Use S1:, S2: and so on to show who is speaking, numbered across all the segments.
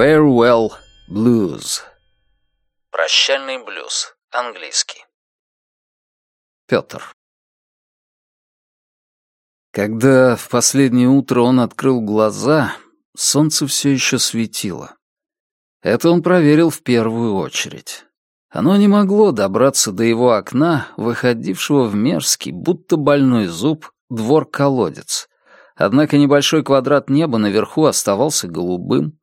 S1: Farewell Blues. Прощальный блюз. Английский. Петр. Когда в последнее утро он открыл глаза, солнце все еще светило. Это он проверил в первую очередь. Оно не могло добраться до его окна, выходившего в мерзкий, будто больной зуб, двор-колодец. Однако небольшой квадрат неба наверху оставался голубым.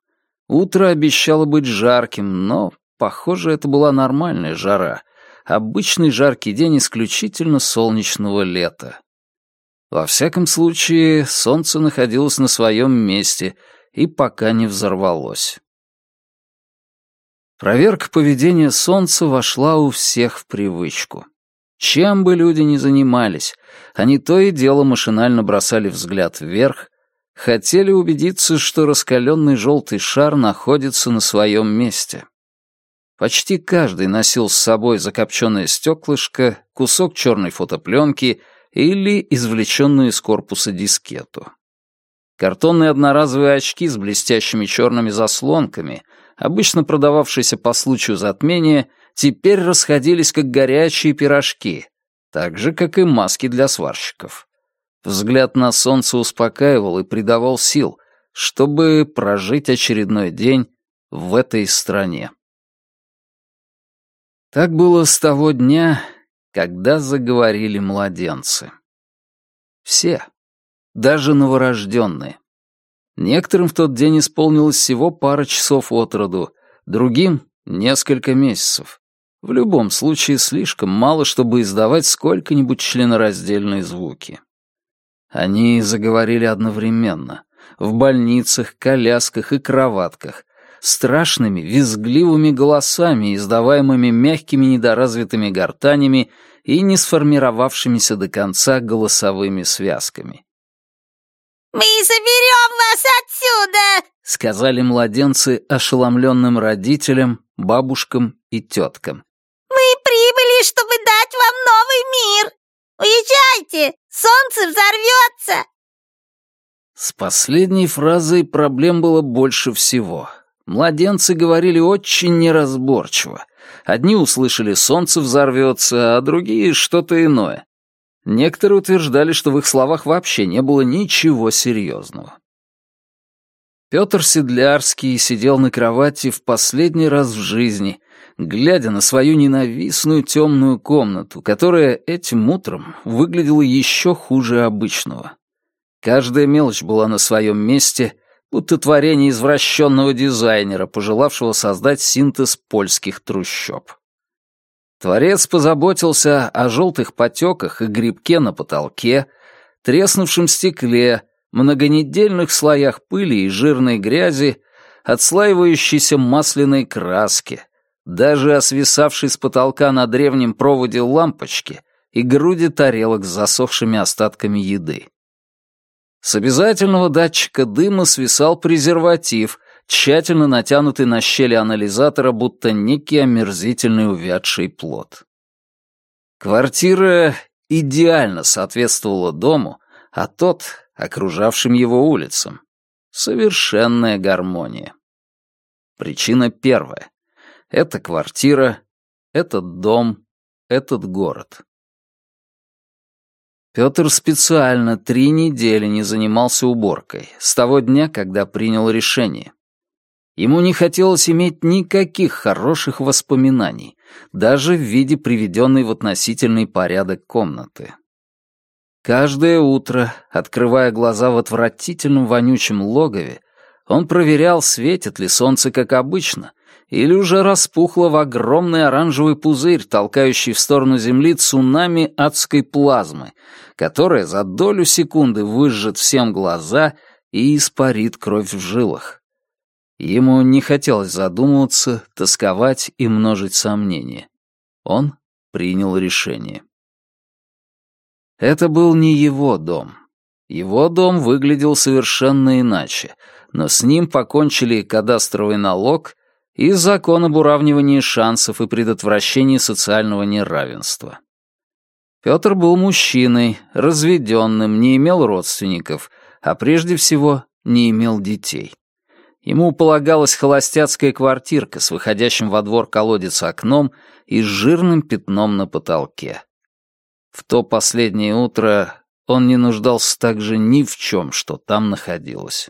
S1: Утро обещало быть жарким, но, похоже, это была нормальная жара. Обычный жаркий день исключительно солнечного лета. Во всяком случае, солнце находилось на своем месте и пока не взорвалось. Проверка поведения Солнца вошла у всех в привычку. Чем бы люди ни занимались, они то и дело машинально бросали взгляд вверх, хотели убедиться, что раскаленный желтый шар находится на своем месте. Почти каждый носил с собой закопченное стеклышко, кусок черной фотопленки или извлеченную из корпуса дискету. Картонные одноразовые очки с блестящими черными заслонками — обычно продававшиеся по случаю затмения, теперь расходились как горячие пирожки, так же, как и маски для сварщиков. Взгляд на солнце успокаивал и придавал сил, чтобы прожить очередной день в этой стране. Так было с того дня, когда заговорили младенцы. Все, даже новорожденные. Некоторым в тот день исполнилось всего пара часов от роду, другим — несколько месяцев. В любом случае, слишком мало, чтобы издавать сколько-нибудь членораздельные звуки. Они заговорили одновременно, в больницах, колясках и кроватках, страшными, визгливыми голосами, издаваемыми мягкими недоразвитыми гортанями и не сформировавшимися до конца голосовыми связками.
S2: «Мы заберем вас отсюда!» — сказали младенцы ошеломленным родителям, бабушкам и теткам. «Мы прибыли, чтобы дать вам новый мир! Уезжайте! Солнце взорвется!»
S1: С последней фразой проблем было больше всего. Младенцы говорили очень неразборчиво. Одни услышали «солнце взорвется», а другие — что-то иное. Некоторые утверждали, что в их словах вообще не было ничего серьезного. Петр Седлярский сидел на кровати в последний раз в жизни, глядя на свою ненавистную темную комнату, которая этим утром выглядела еще хуже обычного. Каждая мелочь была на своем месте, будто творение извращенного дизайнера, пожелавшего создать синтез польских трущоб. Творец позаботился о желтых потеках и грибке на потолке, треснувшем стекле, многонедельных слоях пыли и жирной грязи, отслаивающейся масляной краски, даже о свисавшей с потолка на древнем проводе лампочки и груди тарелок с засохшими остатками еды. С обязательного датчика дыма свисал презерватив, тщательно натянутый на щели анализатора, будто некий омерзительный увядший плод. Квартира идеально соответствовала дому, а тот — окружавшим его улицам. Совершенная гармония. Причина первая. Это квартира, этот дом, этот город. Петр специально три недели не занимался уборкой, с того дня, когда принял решение. Ему не хотелось иметь никаких хороших воспоминаний, даже в виде приведенной в относительный порядок комнаты. Каждое утро, открывая глаза в отвратительном вонючем логове, он проверял, светит ли солнце как обычно, или уже распухло в огромный оранжевый пузырь, толкающий в сторону Земли цунами адской плазмы, которая за долю секунды выжжет всем глаза и испарит кровь в жилах. Ему не хотелось задумываться, тосковать и множить сомнения. Он принял решение. Это был не его дом. Его дом выглядел совершенно иначе, но с ним покончили кадастровый налог и закон об уравнивании шансов и предотвращении социального неравенства. Петр был мужчиной, разведенным, не имел родственников, а прежде всего не имел детей. Ему полагалась холостяцкая квартирка с выходящим во двор колодец окном и с жирным пятном на потолке. В то последнее утро он не нуждался также ни в чем, что там находилось.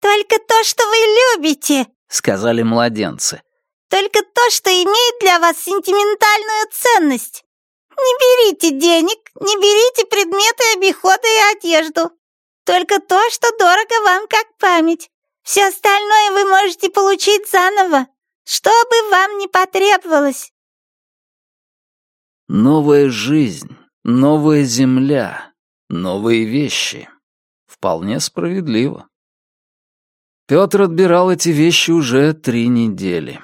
S2: «Только то, что вы любите», — сказали
S1: младенцы.
S2: «Только то, что имеет для вас сентиментальную ценность. Не берите денег, не берите предметы обихода и одежду. Только то, что дорого вам как память. Все остальное вы можете получить заново, что бы вам ни потребовалось.
S1: Новая жизнь, новая земля, новые вещи. Вполне справедливо. Петр отбирал эти вещи уже три недели.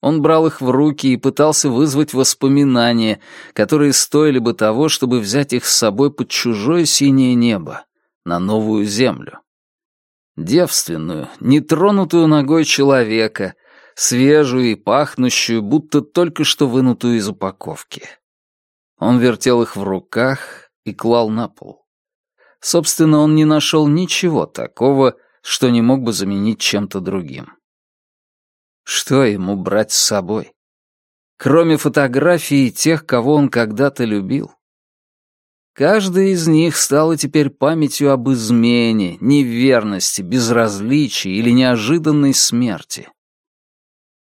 S1: Он брал их в руки и пытался вызвать воспоминания, которые стоили бы того, чтобы взять их с собой под чужое синее небо, на новую землю девственную, нетронутую ногой человека, свежую и пахнущую, будто только что вынутую из упаковки. Он вертел их в руках и клал на пол. Собственно, он не нашел ничего такого, что не мог бы заменить чем-то другим. Что ему брать с собой? Кроме фотографий тех, кого он когда-то любил. Каждая из них стала теперь памятью об измене, неверности, безразличии или неожиданной смерти.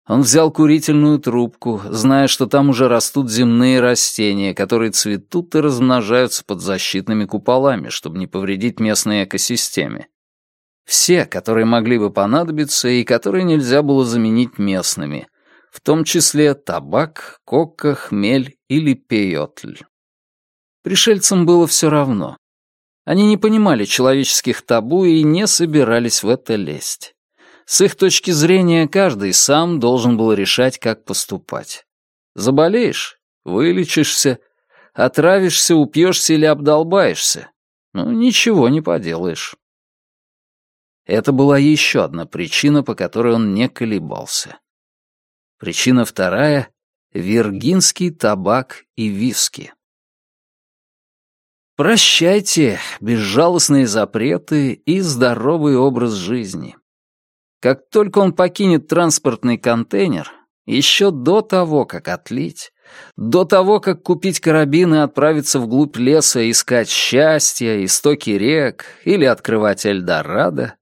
S1: Он взял курительную трубку, зная, что там уже растут земные растения, которые цветут и размножаются под защитными куполами, чтобы не повредить местной экосистеме. Все, которые могли бы понадобиться и которые нельзя было заменить местными, в том числе табак, кока, хмель или пейотль. Пришельцам было все равно. Они не понимали человеческих табу и не собирались в это лезть. С их точки зрения, каждый сам должен был решать, как поступать. Заболеешь — вылечишься, отравишься, упьешься или обдолбаешься. Ну, ничего не поделаешь. Это была еще одна причина, по которой он не колебался. Причина вторая — виргинский табак и виски. Прощайте безжалостные запреты и здоровый образ жизни. Как только он покинет транспортный контейнер, еще до того, как отлить, до того, как купить карабин и отправиться вглубь леса искать счастья, истоки рек или открывать Эльдорадо,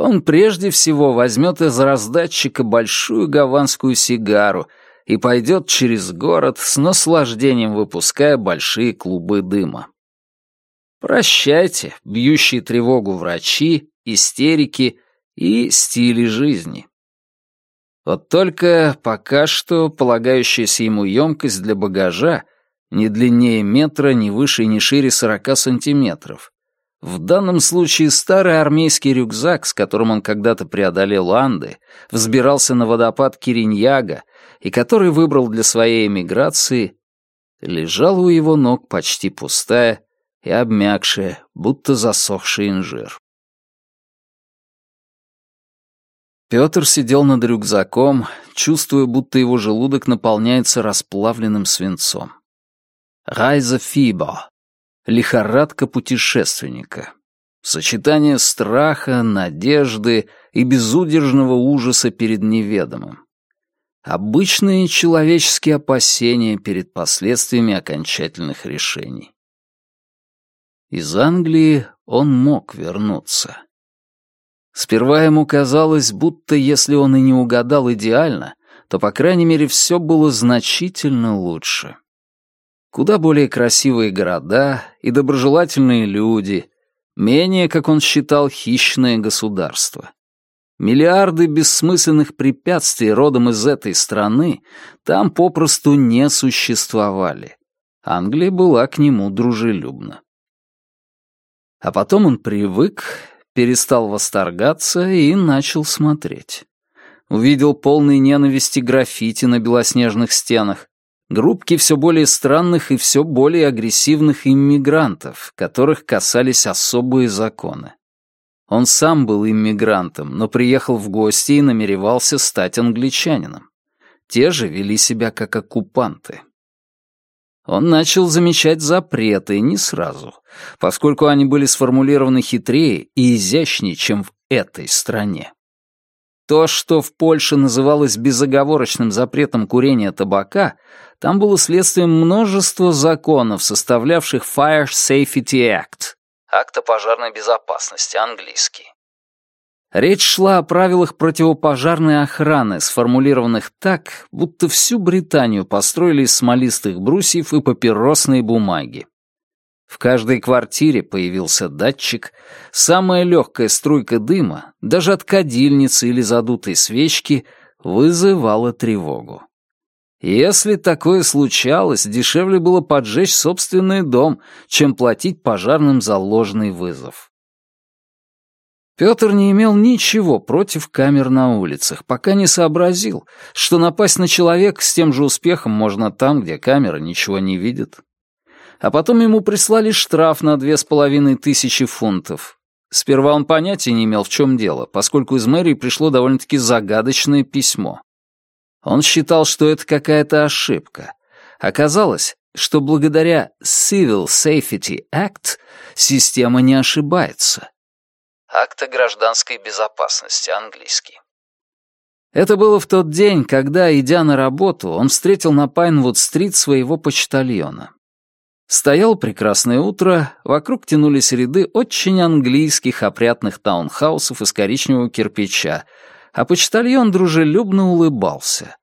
S1: он прежде всего возьмет из раздатчика большую гаванскую сигару и пойдет через город с наслаждением выпуская большие клубы дыма. Прощайте, бьющие тревогу врачи, истерики и стили жизни. Вот только пока что полагающаяся ему емкость для багажа не длиннее метра, не выше и не шире 40 сантиметров. В данном случае старый армейский рюкзак, с которым он когда-то преодолел Анды, взбирался на водопад Кириньяга и который выбрал для своей эмиграции, лежал у его ног почти пустая, и обмякшее, будто засохший инжир. Петр сидел над рюкзаком, чувствуя, будто его желудок наполняется расплавленным свинцом. Райза Фибо. Лихорадка путешественника. Сочетание страха, надежды и безудержного ужаса перед неведомым. Обычные человеческие опасения перед последствиями окончательных решений. Из Англии он мог вернуться. Сперва ему казалось, будто если он и не угадал идеально, то, по крайней мере, все было значительно лучше. Куда более красивые города и доброжелательные люди, менее, как он считал, хищное государство. Миллиарды бессмысленных препятствий родом из этой страны там попросту не существовали. Англия была к нему дружелюбна. А потом он привык, перестал восторгаться и начал смотреть. Увидел полные ненависти граффити на белоснежных стенах, группки все более странных и все более агрессивных иммигрантов, которых касались особые законы. Он сам был иммигрантом, но приехал в гости и намеревался стать англичанином. Те же вели себя как оккупанты. Он начал замечать запреты не сразу, поскольку они были сформулированы хитрее и изящнее, чем в этой стране. То, что в Польше называлось безоговорочным запретом курения табака, там было следствием множества законов, составлявших Fire Safety Act. Акт о пожарной безопасности, английский. Речь шла о правилах противопожарной охраны, сформулированных так, будто всю Британию построили из смолистых брусьев и папиросной бумаги. В каждой квартире появился датчик, самая легкая струйка дыма, даже от кадильницы или задутой свечки, вызывала тревогу. Если такое случалось, дешевле было поджечь собственный дом, чем платить пожарным за ложный вызов. Петр не имел ничего против камер на улицах, пока не сообразил, что напасть на человека с тем же успехом можно там, где камера ничего не видит а потом ему прислали штраф на две с половиной тысячи фунтов. Сперва он понятия не имел, в чем дело, поскольку из мэрии пришло довольно-таки загадочное письмо. Он считал, что это какая-то ошибка. Оказалось, что благодаря Civil Safety Act система не ошибается. Акт о гражданской безопасности, английский. Это было в тот день, когда, идя на работу, он встретил на Пайнвуд-стрит своего почтальона. Стояло прекрасное утро, вокруг тянулись ряды очень английских опрятных таунхаусов из коричневого кирпича, а почтальон дружелюбно улыбался.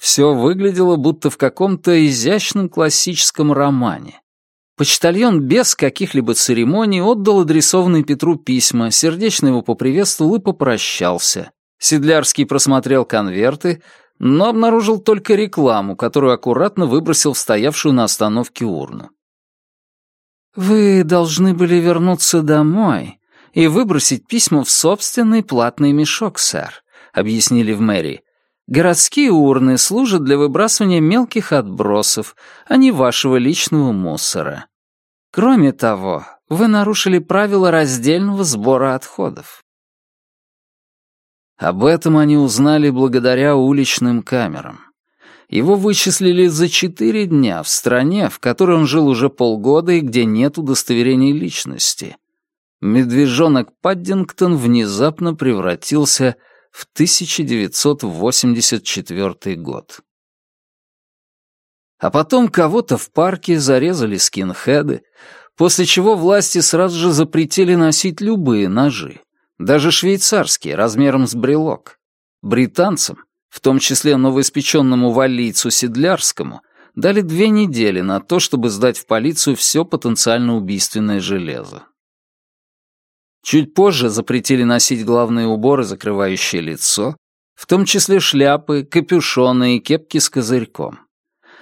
S1: Все выглядело будто в каком-то изящном классическом романе. Почтальон без каких-либо церемоний отдал адресованные Петру письма, сердечно его поприветствовал и попрощался. Седлярский просмотрел конверты, но обнаружил только рекламу, которую аккуратно выбросил в стоявшую на остановке урну. «Вы должны были вернуться домой и выбросить письма в собственный платный мешок, сэр», — объяснили в мэрии. «Городские урны служат для выбрасывания мелких отбросов, а не вашего личного мусора. Кроме того, вы нарушили правила раздельного сбора отходов». Об этом они узнали благодаря уличным камерам. Его вычислили за четыре дня в стране, в которой он жил уже полгода и где нет удостоверений личности. Медвежонок Паддингтон внезапно превратился в 1984 год. А потом кого-то в парке зарезали скинхеды, после чего власти сразу же запретили носить любые ножи, даже швейцарские, размером с брелок. Британцам в том числе новоиспеченному валлийцу Седлярскому, дали две недели на то, чтобы сдать в полицию все потенциально убийственное железо. Чуть позже запретили носить главные уборы, закрывающие лицо, в том числе шляпы, капюшоны и кепки с козырьком.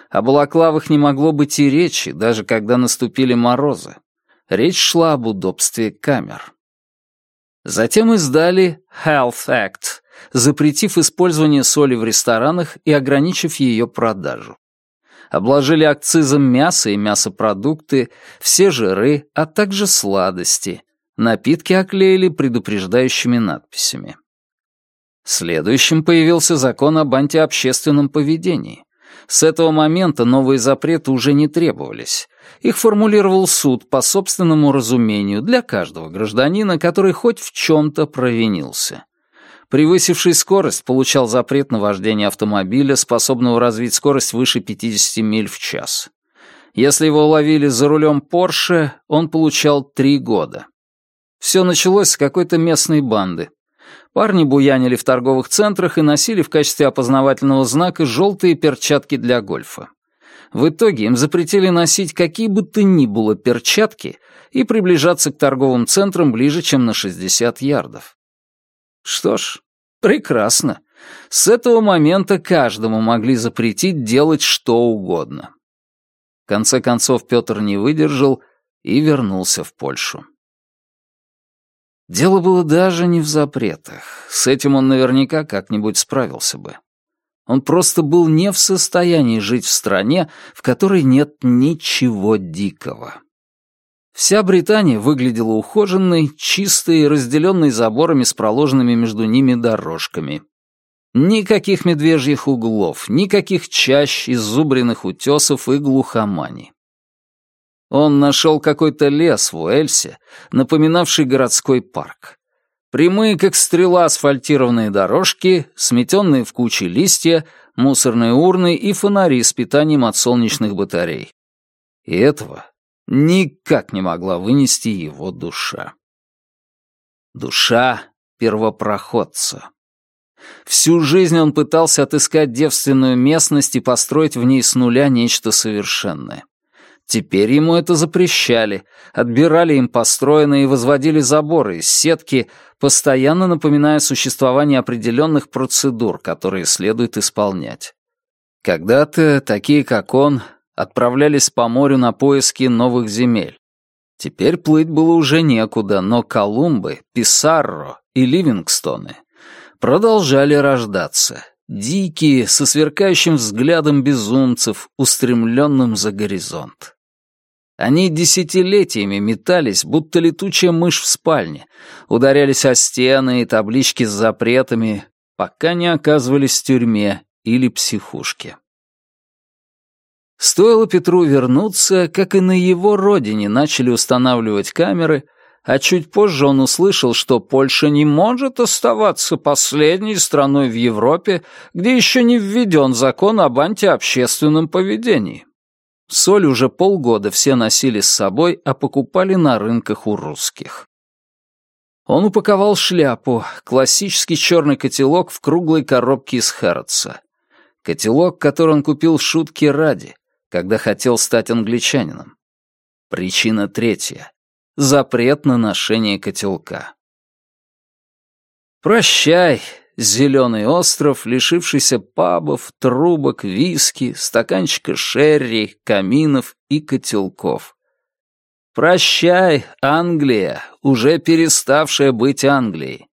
S1: О балаклавах не могло быть и речи, даже когда наступили морозы. Речь шла об удобстве камер. Затем издали Health Act, запретив использование соли в ресторанах и ограничив ее продажу. Обложили акцизом мясо и мясопродукты, все жиры, а также сладости. Напитки оклеили предупреждающими надписями. Следующим появился закон об антиобщественном поведении. С этого момента новые запреты уже не требовались. Их формулировал суд по собственному разумению для каждого гражданина, который хоть в чем-то провинился. Превысивший скорость получал запрет на вождение автомобиля, способного развить скорость выше 50 миль в час. Если его ловили за рулем Порше, он получал три года. Все началось с какой-то местной банды. Парни буянили в торговых центрах и носили в качестве опознавательного знака желтые перчатки для гольфа. В итоге им запретили носить какие бы то ни было перчатки и приближаться к торговым центрам ближе, чем на 60 ярдов. Что ж, прекрасно. С этого момента каждому могли запретить делать что угодно. В конце концов Петр не выдержал и вернулся в Польшу. Дело было даже не в запретах. С этим он наверняка как-нибудь справился бы. Он просто был не в состоянии жить в стране, в которой нет ничего дикого. Вся Британия выглядела ухоженной, чистой разделенной заборами с проложенными между ними дорожками. Никаких медвежьих углов, никаких чащ, изубренных утесов и глухомани. Он нашел какой-то лес в Уэльсе, напоминавший городской парк. Прямые, как стрела, асфальтированные дорожки, сметенные в кучи листья, мусорные урны и фонари с питанием от солнечных батарей. И этого никак не могла вынести его душа. Душа первопроходца. Всю жизнь он пытался отыскать девственную местность и построить в ней с нуля нечто совершенное. Теперь ему это запрещали, отбирали им построенные и возводили заборы из сетки, постоянно напоминая существование определенных процедур, которые следует исполнять. Когда-то такие, как он, отправлялись по морю на поиски новых земель. Теперь плыть было уже некуда, но Колумбы, Писарро и Ливингстоны продолжали рождаться, дикие, со сверкающим взглядом безумцев, устремленным за горизонт. Они десятилетиями метались, будто летучая мышь в спальне, ударялись о стены и таблички с запретами, пока не оказывались в тюрьме или психушке. Стоило Петру вернуться, как и на его родине начали устанавливать камеры, а чуть позже он услышал, что Польша не может оставаться последней страной в Европе, где еще не введен закон об антиобщественном поведении. Соль уже полгода все носили с собой, а покупали на рынках у русских. Он упаковал шляпу, классический черный котелок в круглой коробке из Хэрротса. Котелок, который он купил в шутке ради, когда хотел стать англичанином. Причина третья запрет на ношение котелка. Прощай, зеленый остров, лишившийся пабов, трубок, виски, стаканчика шерри, каминов и котелков. Прощай, Англия, уже переставшая быть Англией.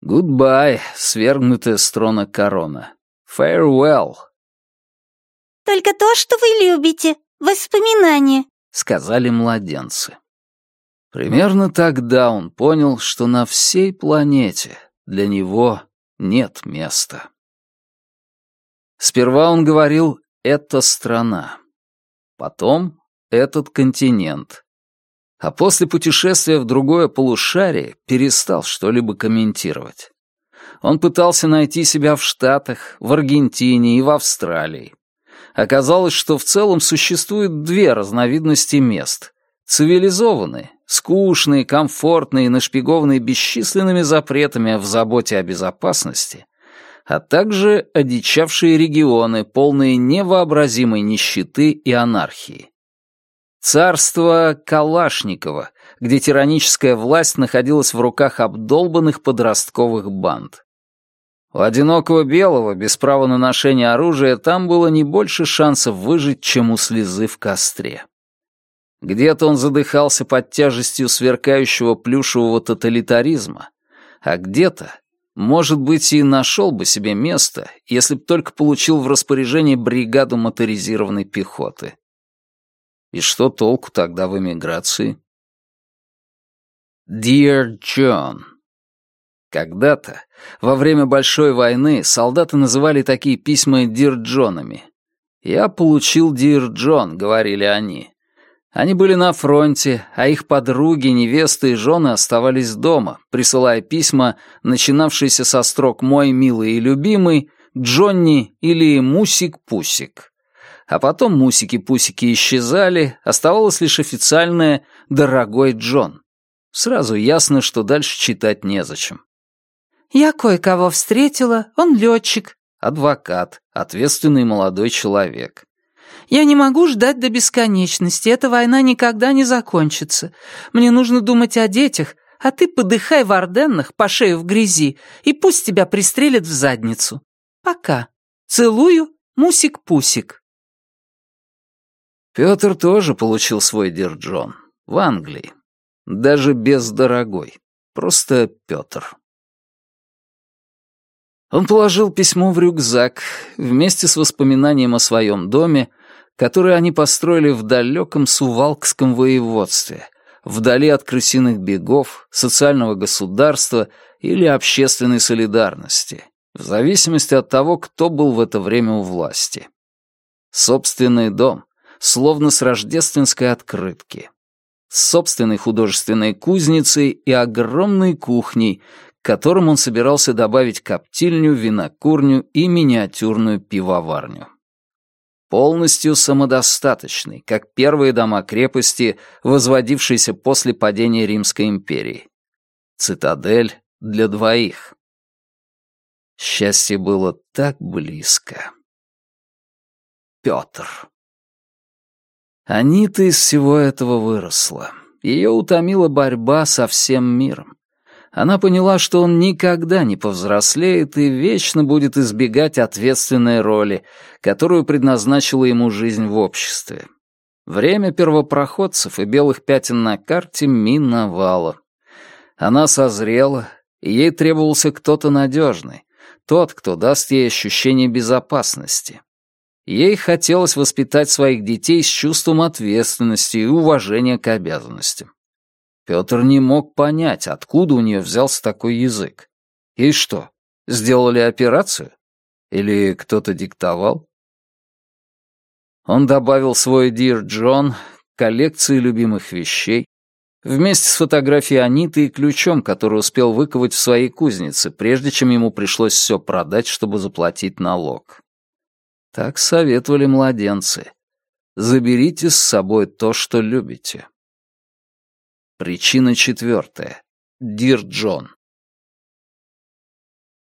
S1: Goodbye, свергнутая с трона корона. Farewell.
S2: «Только то, что вы любите, воспоминания», —
S1: сказали младенцы. Примерно тогда он понял, что на всей планете для него нет места. Сперва он говорил «эта страна», потом «этот континент», а после путешествия в другое полушарие перестал что-либо комментировать. Он пытался найти себя в Штатах, в Аргентине и в Австралии. Оказалось, что в целом существует две разновидности мест — цивилизованные скучные, комфортные, нашпигованные бесчисленными запретами в заботе о безопасности, а также одичавшие регионы, полные невообразимой нищеты и анархии. Царство Калашникова, где тираническая власть находилась в руках обдолбанных подростковых банд. У одинокого белого, без права на ношение оружия, там было не больше шансов выжить, чем у слезы в костре. Где-то он задыхался под тяжестью сверкающего плюшевого тоталитаризма, а где-то, может быть, и нашел бы себе место, если б только получил в распоряжение бригаду моторизированной пехоты. И что толку тогда в эмиграции? Dear John. Когда-то, во время Большой войны, солдаты называли такие письма Dear Джонами. «Я получил John», — говорили они. Они были на фронте, а их подруги, невесты и жены оставались дома, присылая письма, начинавшиеся со строк «Мой милый и любимый», «Джонни» или «Мусик-пусик». А потом мусики-пусики исчезали, оставалось лишь официальное «Дорогой Джон». Сразу ясно, что дальше читать незачем.
S3: «Я кое-кого встретила, он летчик».
S1: Адвокат, ответственный молодой человек.
S3: Я не могу ждать до бесконечности, эта война никогда не закончится. Мне нужно думать о детях, а ты подыхай в Орденнах по шею в грязи, и пусть тебя пристрелят в задницу. Пока. Целую, Мусик-Пусик.
S1: Петр тоже получил свой дирджон. В Англии. Даже без дорогой. Просто Петр. Он положил письмо в рюкзак вместе с воспоминанием о своем доме, который они построили в далеком Сувалкском воеводстве, вдали от крысиных бегов, социального государства или общественной солидарности, в зависимости от того, кто был в это время у власти. Собственный дом, словно с рождественской открытки. С собственной художественной кузницей и огромной кухней, к которым он собирался добавить коптильню, винокурню и миниатюрную пивоварню. Полностью самодостаточный, как первые дома крепости, возводившиеся после падения Римской империи. Цитадель для двоих. Счастье было так близко. Петр. Анита из всего этого выросла. Ее утомила борьба со всем миром. Она поняла, что он никогда не повзрослеет и вечно будет избегать ответственной роли, которую предназначила ему жизнь в обществе. Время первопроходцев и белых пятен на карте миновало. Она созрела, и ей требовался кто-то надежный, тот, кто даст ей ощущение безопасности. Ей хотелось воспитать своих детей с чувством ответственности и уважения к обязанностям. Петр не мог понять, откуда у нее взялся такой язык. И что, сделали операцию? Или кто-то диктовал? Он добавил свой «Дир Джон» коллекции любимых вещей, Вместе с фотографией Аниты и ключом, который успел выковать в своей кузнице, прежде чем ему пришлось все продать, чтобы заплатить налог. Так советовали младенцы. Заберите с собой то, что любите. Причина четвертая. Dear John.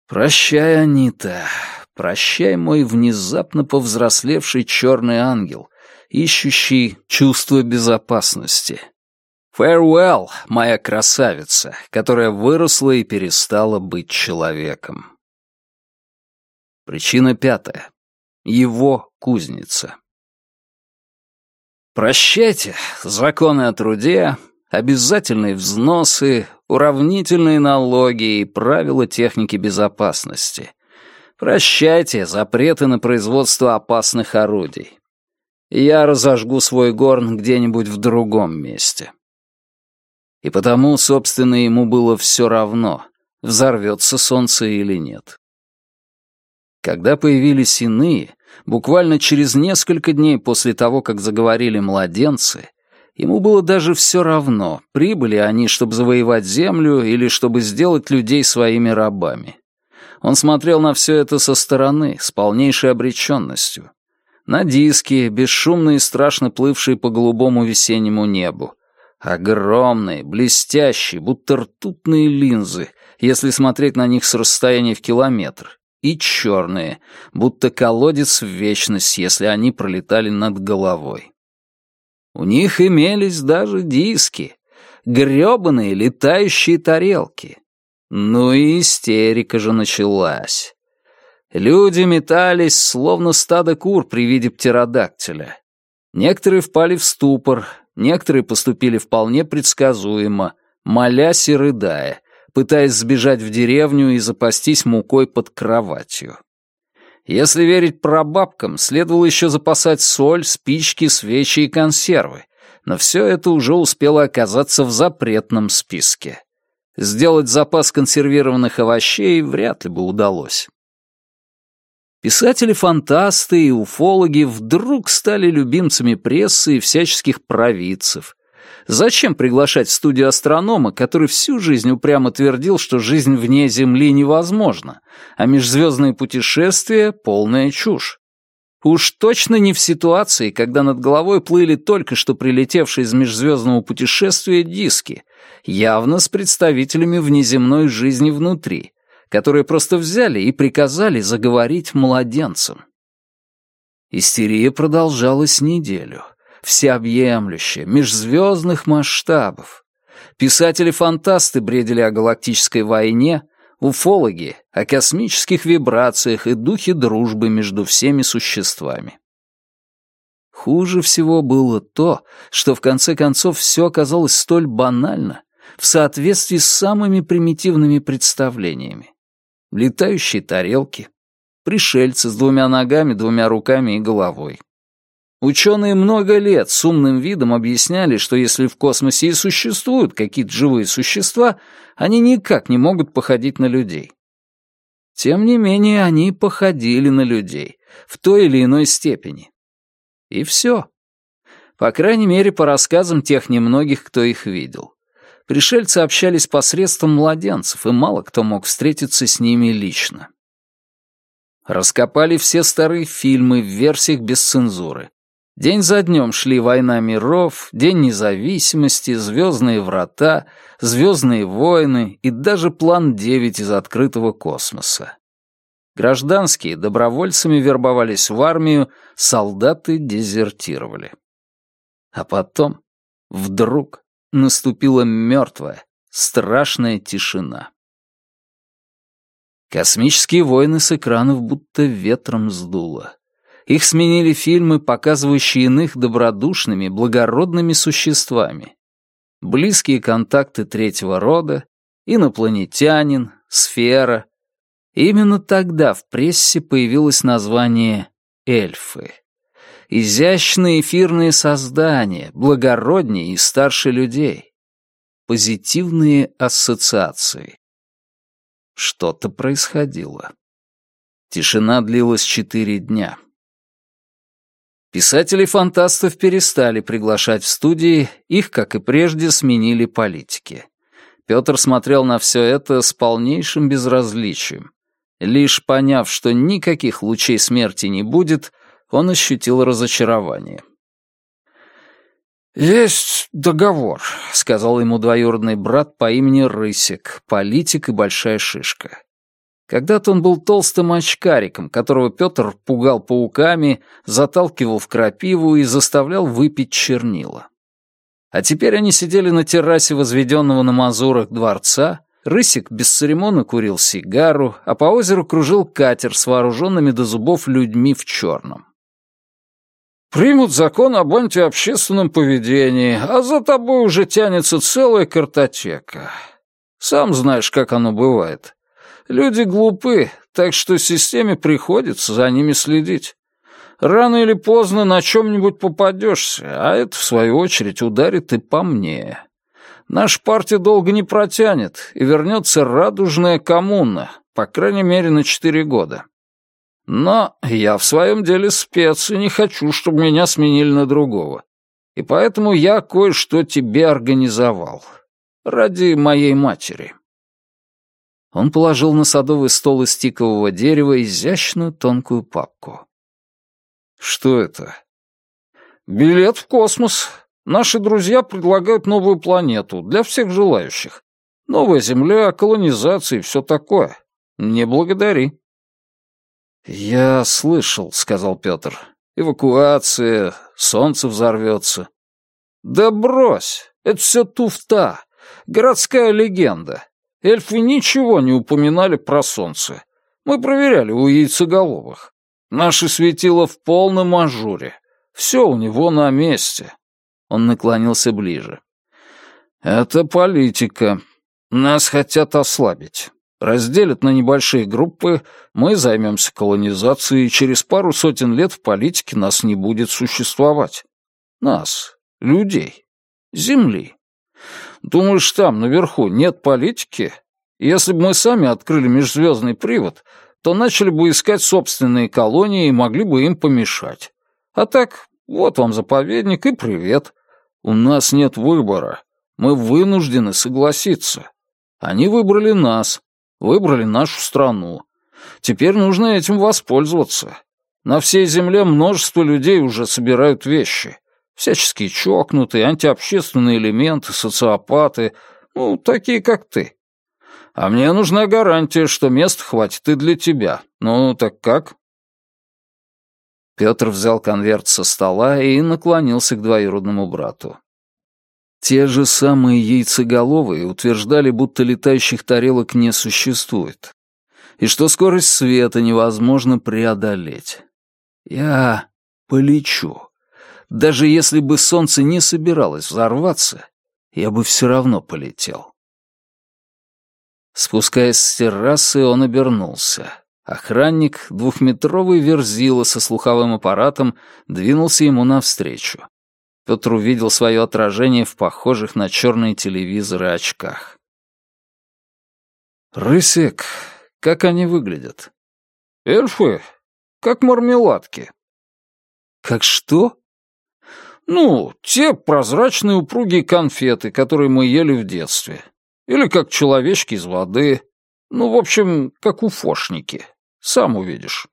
S1: Прощай, Анита. Прощай, мой внезапно повзрослевший черный ангел, ищущий чувство безопасности. Farewell, моя красавица, которая выросла и перестала быть человеком. Причина пятая. Его кузница. Прощайте, законы о труде, обязательные взносы, уравнительные налоги и правила техники безопасности. Прощайте запреты на производство опасных орудий. Я разожгу свой горн где-нибудь в другом месте и потому, собственно, ему было все равно, взорвется солнце или нет. Когда появились иные, буквально через несколько дней после того, как заговорили младенцы, ему было даже все равно, прибыли они, чтобы завоевать землю или чтобы сделать людей своими рабами. Он смотрел на все это со стороны, с полнейшей обреченностью. На диски, бесшумно и страшно плывшие по голубому весеннему небу, Огромные, блестящие, будто ртутные линзы, если смотреть на них с расстояния в километр. И черные, будто колодец в вечность, если они пролетали над головой. У них имелись даже диски, грёбаные летающие тарелки. Ну и истерика же началась. Люди метались, словно стадо кур при виде птеродактиля. Некоторые впали в ступор, Некоторые поступили вполне предсказуемо, молясь и рыдая, пытаясь сбежать в деревню и запастись мукой под кроватью. Если верить прабабкам, следовало еще запасать соль, спички, свечи и консервы, но все это уже успело оказаться в запретном списке. Сделать запас консервированных овощей вряд ли бы удалось. Писатели-фантасты и уфологи вдруг стали любимцами прессы и всяческих провидцев. Зачем приглашать в студию астронома, который всю жизнь упрямо твердил, что жизнь вне Земли невозможна, а межзвездные путешествия — полная чушь? Уж точно не в ситуации, когда над головой плыли только что прилетевшие из межзвездного путешествия диски, явно с представителями внеземной жизни внутри, которые просто взяли и приказали заговорить младенцам. Истерия продолжалась неделю, всеобъемлющая, межзвездных масштабов. Писатели-фантасты бредили о галактической войне, уфологи — о космических вибрациях и духе дружбы между всеми существами. Хуже всего было то, что в конце концов все оказалось столь банально, в соответствии с самыми примитивными представлениями летающие тарелки, пришельцы с двумя ногами, двумя руками и головой. Ученые много лет с умным видом объясняли, что если в космосе и существуют какие-то живые существа, они никак не могут походить на людей. Тем не менее, они походили на людей, в той или иной степени. И все. По крайней мере, по рассказам тех немногих, кто их видел. Пришельцы общались посредством младенцев, и мало кто мог встретиться с ними лично. Раскопали все старые фильмы в версиях без цензуры. День за днем шли «Война миров», «День независимости», «Звездные врата», «Звездные войны» и даже «План 9» из открытого космоса. Гражданские добровольцами вербовались в армию, солдаты дезертировали. А потом, вдруг, наступила мертвая, страшная тишина. Космические войны с экранов будто ветром сдуло. Их сменили фильмы, показывающие иных добродушными, благородными существами. Близкие контакты третьего рода, инопланетянин, сфера. Именно тогда в прессе появилось название «эльфы». Изящные эфирные создания, благороднее и старше людей. Позитивные ассоциации. Что-то происходило. Тишина длилась четыре дня. Писателей-фантастов перестали приглашать в студии, их, как и прежде, сменили политики. Петр смотрел на все это с полнейшим безразличием. Лишь поняв, что никаких лучей смерти не будет, он ощутил разочарование. «Есть договор», — сказал ему двоюродный брат по имени Рысик, политик и большая шишка. Когда-то он был толстым очкариком, которого Петр пугал пауками, заталкивал в крапиву и заставлял выпить чернила. А теперь они сидели на террасе возведенного на Мазурах дворца, Рысик бесцеремонно курил сигару, а по озеру кружил катер с вооруженными до зубов людьми в черном. «Примут закон об антиобщественном поведении, а за тобой уже тянется целая картотека. Сам знаешь, как оно бывает. Люди глупы, так что системе приходится за ними следить. Рано или поздно на чем-нибудь попадешься, а это, в свою очередь, ударит и по мне. Наша партия долго не протянет, и вернется радужная коммуна, по крайней мере, на четыре года. Но я в своем деле спец и не хочу, чтобы меня сменили на другого. И поэтому я кое-что тебе организовал. Ради моей матери. Он положил на садовый стол из тикового дерева изящную тонкую папку. «Что это?» «Билет в космос. Наши друзья предлагают новую планету для всех желающих. Новая Земля, колонизация и все такое. Не благодари». «Я слышал», — сказал Петр. «Эвакуация, солнце взорвется». «Да брось, это все туфта, городская легенда. Эльфы ничего не упоминали про солнце. Мы проверяли у яйцеголовых. Наши светило в полном ажуре. Все у него на месте. Он наклонился ближе. Это политика. Нас хотят ослабить. Разделят на небольшие группы, мы займемся колонизацией, и через пару сотен лет в политике нас не будет существовать. Нас, людей, Земли. Думаешь, там, наверху, нет политики? Если бы мы сами открыли межзвездный привод, то начали бы искать собственные колонии и могли бы им помешать. А так, вот вам заповедник и привет. У нас нет выбора. Мы вынуждены согласиться. Они выбрали нас, выбрали нашу страну. Теперь нужно этим воспользоваться. На всей земле множество людей уже собирают вещи. Всяческие чокнутые, антиобщественные элементы, социопаты, ну, такие, как ты. А мне нужна гарантия, что места хватит и для тебя. Ну, так как?» Петр взял конверт со стола и наклонился к двоюродному брату. Те же самые яйцеголовые утверждали, будто летающих тарелок не существует, и что скорость света невозможно преодолеть. Я полечу. Даже если бы солнце не собиралось взорваться, я бы все равно полетел. Спускаясь с террасы, он обернулся. Охранник, двухметровый верзила со слуховым аппаратом, двинулся ему навстречу. Петр увидел свое отражение в похожих на черные телевизоры очках. «Рысик, как они выглядят?» «Эльфы, как мармеладки». «Как что?» Ну, те прозрачные упругие конфеты, которые мы ели в детстве. Или как человечки из воды. Ну, в общем, как уфошники. Сам увидишь.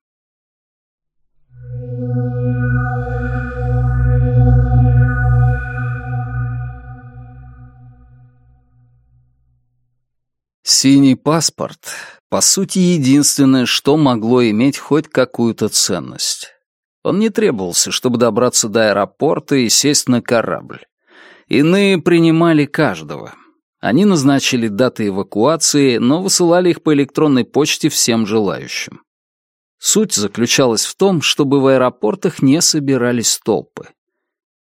S1: Синий паспорт, по сути, единственное, что могло иметь хоть какую-то ценность. Он не требовался, чтобы добраться до аэропорта и сесть на корабль. Иные принимали каждого. Они назначили даты эвакуации, но высылали их по электронной почте всем желающим. Суть заключалась в том, чтобы в аэропортах не собирались толпы.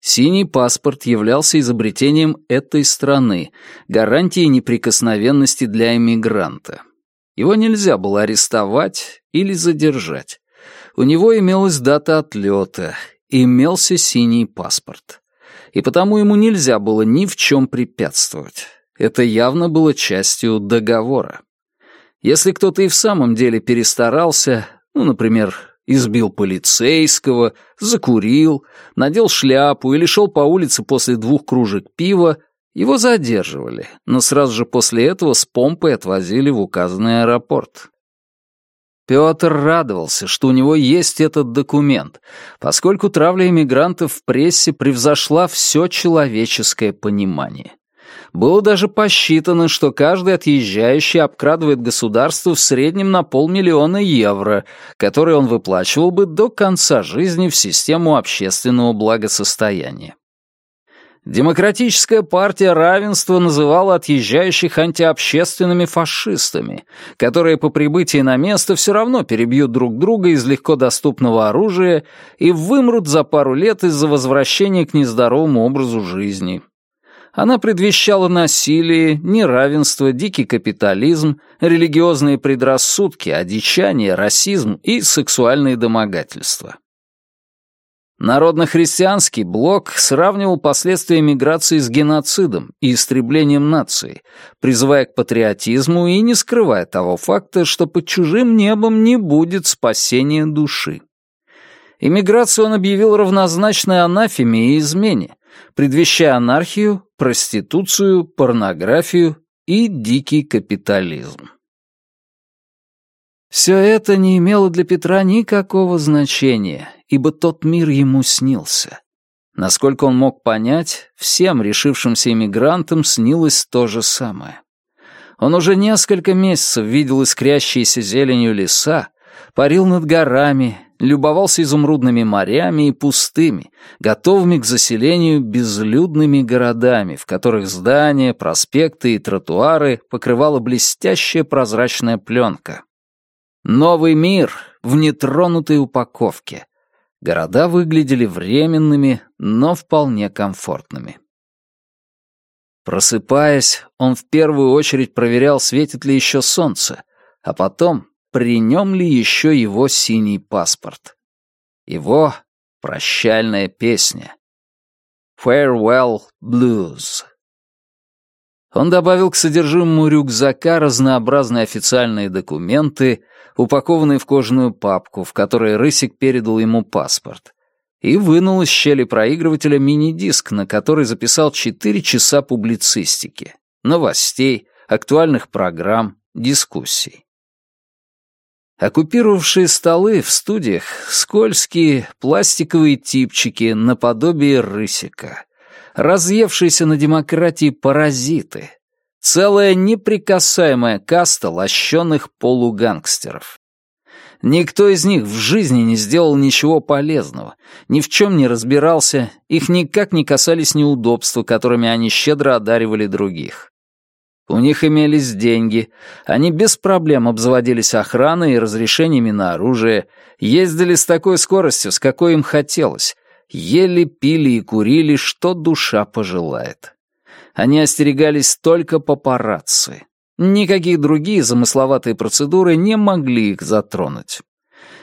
S1: Синий паспорт являлся изобретением этой страны, гарантией неприкосновенности для иммигранта. Его нельзя было арестовать или задержать. У него имелась дата отлета, имелся синий паспорт. И потому ему нельзя было ни в чем препятствовать. Это явно было частью договора. Если кто-то и в самом деле перестарался, ну, например, избил полицейского, закурил, надел шляпу или шел по улице после двух кружек пива, его задерживали, но сразу же после этого с помпой отвозили в указанный аэропорт. Петр радовался, что у него есть этот документ, поскольку травля иммигрантов в прессе превзошла все человеческое понимание. Было даже посчитано, что каждый отъезжающий обкрадывает государство в среднем на полмиллиона евро, которые он выплачивал бы до конца жизни в систему общественного благосостояния. Демократическая партия равенства называла отъезжающих антиобщественными фашистами, которые по прибытии на место все равно перебьют друг друга из легко доступного оружия и вымрут за пару лет из-за возвращения к нездоровому образу жизни. Она предвещала насилие, неравенство, дикий капитализм, религиозные предрассудки, одичание, расизм и сексуальные домогательства. Народно-христианский блок сравнивал последствия миграции с геноцидом и истреблением нации, призывая к патриотизму и не скрывая того факта, что под чужим небом не будет спасения души. Иммиграцию он объявил равнозначной анафеме и измене, предвещая анархию, проституцию, порнографию и дикий капитализм. Все это не имело для Петра никакого значения, ибо тот мир ему снился. Насколько он мог понять, всем решившимся иммигрантам снилось то же самое. Он уже несколько месяцев видел искрящиеся зеленью леса, парил над горами, любовался изумрудными морями и пустыми, готовыми к заселению безлюдными городами, в которых здания, проспекты и тротуары покрывала блестящая прозрачная пленка. Новый мир в нетронутой упаковке. Города выглядели временными, но вполне комфортными. Просыпаясь, он в первую очередь проверял, светит ли еще солнце, а потом при нем ли еще его синий паспорт. Его прощальная песня. Farewell Blues. Он добавил к содержимому рюкзака разнообразные официальные документы, упакованные в кожаную папку, в которой Рысик передал ему паспорт, и вынул из щели проигрывателя мини-диск, на который записал четыре часа публицистики, новостей, актуальных программ, дискуссий. Оккупировавшие столы в студиях скользкие пластиковые типчики наподобие рысика, разъевшиеся на демократии паразиты, целая неприкасаемая каста лощеных полугангстеров. Никто из них в жизни не сделал ничего полезного, ни в чем не разбирался, их никак не касались неудобства, которыми они щедро одаривали других. У них имелись деньги, они без проблем обзаводились охраной и разрешениями на оружие, ездили с такой скоростью, с какой им хотелось, ели, пили и курили, что душа пожелает. Они остерегались только папарацци. Никакие другие замысловатые процедуры не могли их затронуть.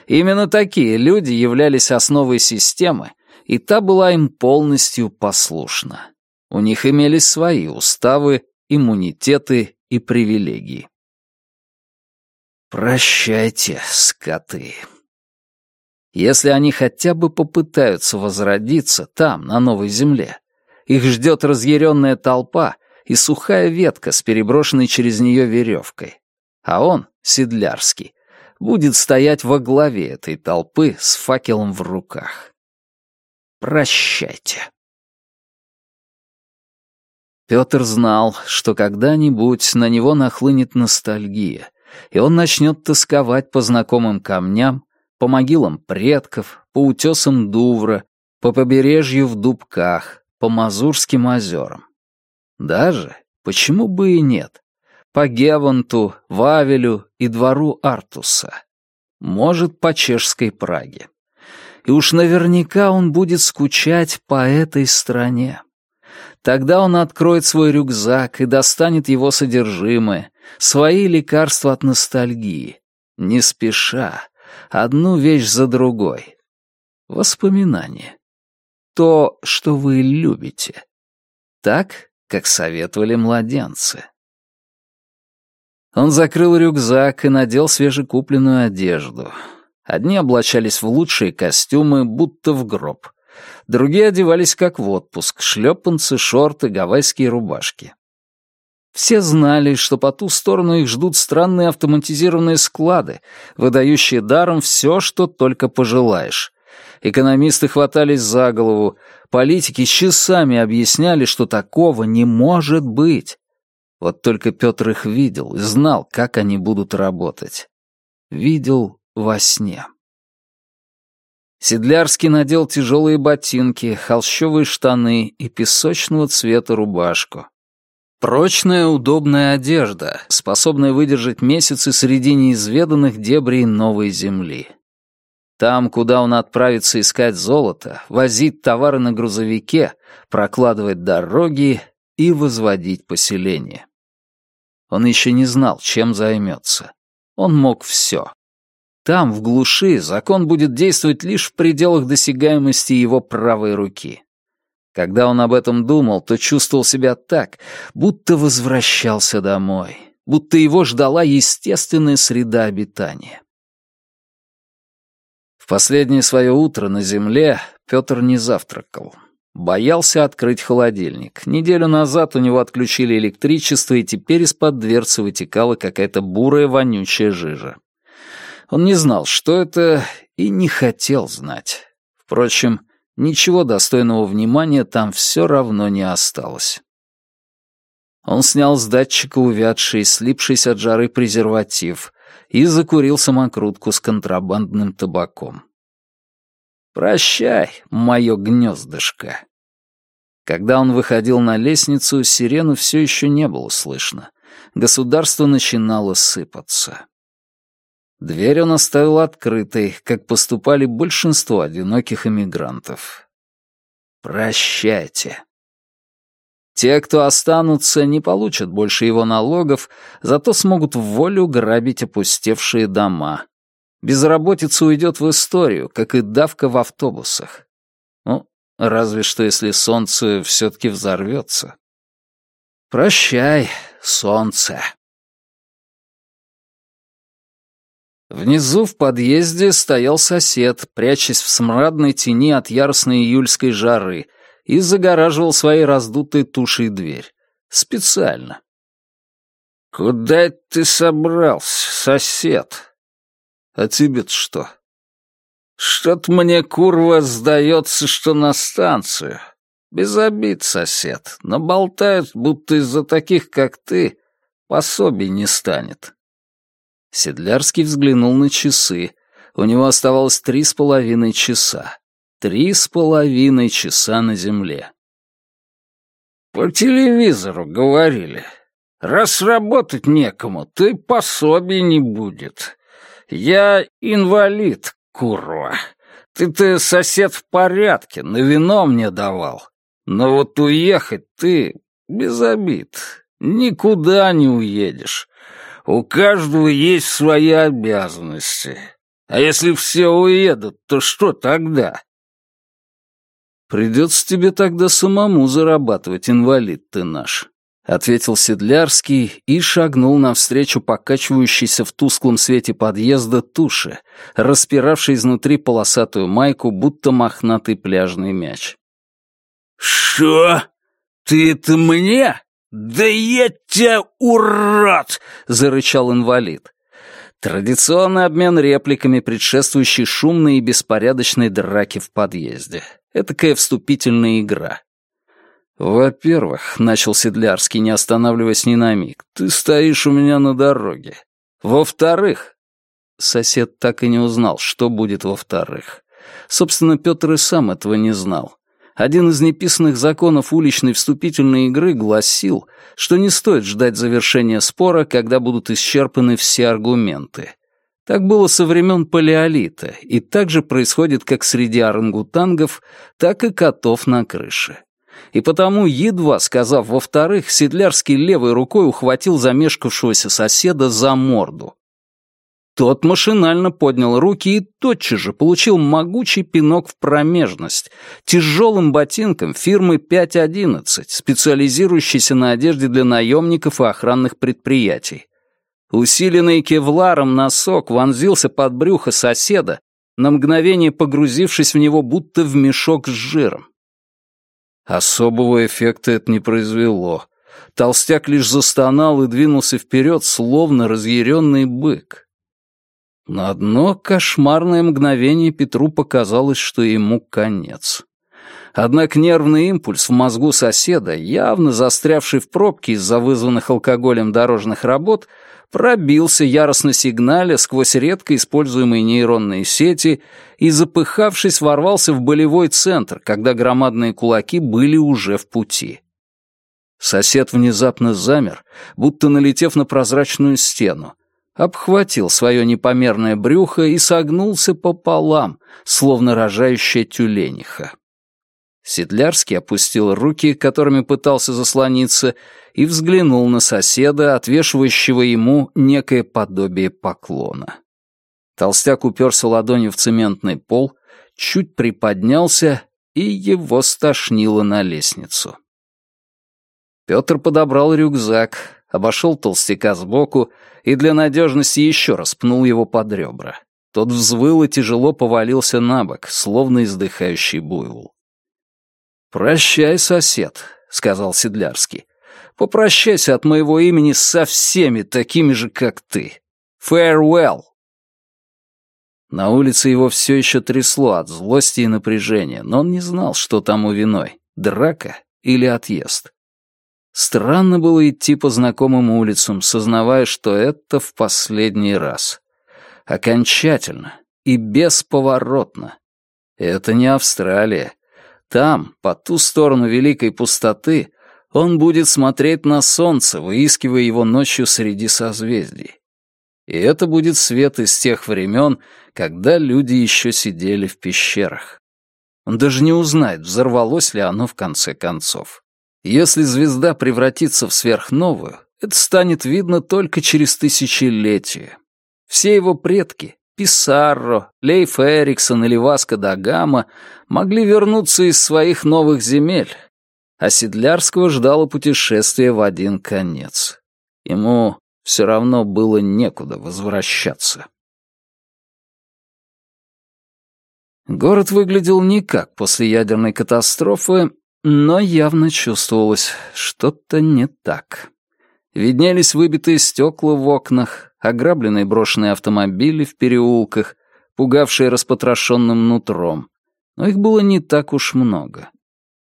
S1: Именно такие люди являлись основой системы, и та была им полностью послушна. У них имелись свои уставы иммунитеты и привилегии. Прощайте, скоты. Если они хотя бы попытаются возродиться там, на новой земле, их ждет разъяренная толпа и сухая ветка с переброшенной через нее веревкой. А он, Седлярский, будет стоять во главе этой толпы с факелом в руках. Прощайте. Петр знал, что когда-нибудь на него нахлынет ностальгия, и он начнет тосковать по знакомым камням, по могилам предков, по утесам Дувра, по побережью в Дубках, по Мазурским озерам. Даже, почему бы и нет, по Геванту, Вавелю и двору Артуса. Может, по чешской Праге. И уж наверняка он будет скучать по этой стране. Тогда он откроет свой рюкзак и достанет его содержимое, свои лекарства от ностальгии, не спеша, одну вещь за другой. Воспоминания. То, что вы любите. Так, как советовали младенцы. Он закрыл рюкзак и надел свежекупленную одежду. Одни облачались в лучшие костюмы, будто в гроб. Другие одевались как в отпуск, шлепанцы, шорты, гавайские рубашки. Все знали, что по ту сторону их ждут странные автоматизированные склады, выдающие даром все, что только пожелаешь. Экономисты хватались за голову, политики часами объясняли, что такого не может быть. Вот только Петр их видел и знал, как они будут работать. Видел во сне. Седлярский надел тяжелые ботинки, холщовые штаны и песочного цвета рубашку. Прочная, удобная одежда, способная выдержать месяцы среди неизведанных дебрей новой земли. Там, куда он отправится искать золото, возить товары на грузовике, прокладывать дороги и возводить поселение. Он еще не знал, чем займется. Он мог все. Там, в глуши, закон будет действовать лишь в пределах досягаемости его правой руки. Когда он об этом думал, то чувствовал себя так, будто возвращался домой, будто его ждала естественная среда обитания. Последнее свое утро на земле Петр не завтракал. Боялся открыть холодильник. Неделю назад у него отключили электричество, и теперь из-под дверцы вытекала какая-то бурая вонючая жижа. Он не знал, что это, и не хотел знать. Впрочем, ничего достойного внимания там все равно не осталось. Он снял с датчика увядший, слипшийся от жары презерватив и закурил самокрутку с контрабандным табаком. «Прощай, мое гнездышко». Когда он выходил на лестницу, сирену все еще не было слышно. Государство начинало сыпаться. Дверь он оставил открытой, как поступали большинство одиноких эмигрантов. «Прощайте». Те, кто останутся, не получат больше его налогов, зато смогут в волю грабить опустевшие дома, Безработица уйдет в историю, как и давка в автобусах. Ну, разве что если солнце все-таки взорвется. Прощай, солнце. Внизу в подъезде стоял сосед, прячась в смрадной тени от яростной июльской жары, и загораживал своей раздутой тушей дверь. Специально. «Куда ты собрался, сосед?» А тебе-то что? Что-то мне, курва, сдается, что на станцию. Без обид, сосед, но болтают, будто из-за таких, как ты, пособий не станет. Седлярский взглянул на часы. У него оставалось три с половиной часа. Три с половиной часа на земле. По телевизору говорили. Раз работать некому, то и пособий не будет. «Я инвалид, курва. Ты-то, сосед, в порядке, на вино мне давал. Но вот уехать ты без обид. Никуда не уедешь. У каждого есть свои обязанности. А если все уедут, то что тогда?» «Придется тебе тогда самому зарабатывать, инвалид ты наш. — ответил Седлярский и шагнул навстречу покачивающейся в тусклом свете подъезда туши, распиравшей изнутри полосатую майку, будто мохнатый пляжный мяч.
S4: «Что? Ты это мне? Да я тебя, урод!» — зарычал инвалид.
S1: Традиционный обмен репликами, предшествующий шумной и беспорядочной драке в подъезде. Этакая вступительная игра. «Во-первых», — начал Седлярский, не останавливаясь ни на миг, — «ты стоишь у меня на дороге. Во-вторых...» Сосед так и не узнал, что будет во-вторых. Собственно, Петр и сам этого не знал. Один из неписанных законов уличной вступительной игры гласил, что не стоит ждать завершения спора, когда будут исчерпаны все аргументы. Так было со времен палеолита, и так же происходит как среди орангутангов, так и котов на крыше и потому, едва сказав во-вторых, Седлярский левой рукой ухватил замешкавшегося соседа за морду. Тот машинально поднял руки и тотчас же получил могучий пинок в промежность тяжелым ботинком фирмы 511, специализирующейся на одежде для наемников и охранных предприятий. Усиленный кевларом носок вонзился под брюхо соседа, на мгновение погрузившись в него будто в мешок с жиром. Особого эффекта это не произвело. Толстяк лишь застонал и двинулся вперед, словно разъяренный бык. На одно кошмарное мгновение Петру показалось, что ему конец. Однако нервный импульс в мозгу соседа, явно застрявший в пробке из-за вызванных алкоголем дорожных работ, пробился яростно сигналя сквозь редко используемые нейронные сети и, запыхавшись, ворвался в болевой центр, когда громадные кулаки были уже в пути. Сосед внезапно замер, будто налетев на прозрачную стену, обхватил свое непомерное брюхо и согнулся пополам, словно рожающая тюлениха. Седлярский опустил руки, которыми пытался заслониться, и взглянул на соседа, отвешивающего ему некое подобие поклона. Толстяк уперся ладонью в цементный пол, чуть приподнялся, и его стошнило на лестницу. Петр подобрал рюкзак, обошел толстяка сбоку и для надежности еще раз пнул его под ребра. Тот взвыл и тяжело повалился на бок, словно издыхающий буйвол. «Прощай, сосед», — сказал Седлярский. «Попрощайся от моего имени со всеми такими же, как ты. Farewell!» На улице его все еще трясло от злости и напряжения, но он не знал, что тому виной — драка или отъезд. Странно было идти по знакомым улицам, сознавая, что это в последний раз. Окончательно и бесповоротно. Это не Австралия, там, по ту сторону великой пустоты, он будет смотреть на солнце, выискивая его ночью среди созвездий. И это будет свет из тех времен, когда люди еще сидели в пещерах. Он даже не узнает, взорвалось ли оно в конце концов. Если звезда превратится в сверхновую, это станет видно только через тысячелетия. Все его предки, Писарро, Лейф Эриксон или Васко да Гама могли вернуться из своих новых земель, а Седлярского ждало путешествие в один конец. Ему все равно было некуда возвращаться. Город выглядел не как после ядерной катастрофы, но явно чувствовалось, что-то не так. Виднелись выбитые стекла в окнах, ограбленные брошенные автомобили в переулках, пугавшие распотрошенным нутром. Но их было не так уж много.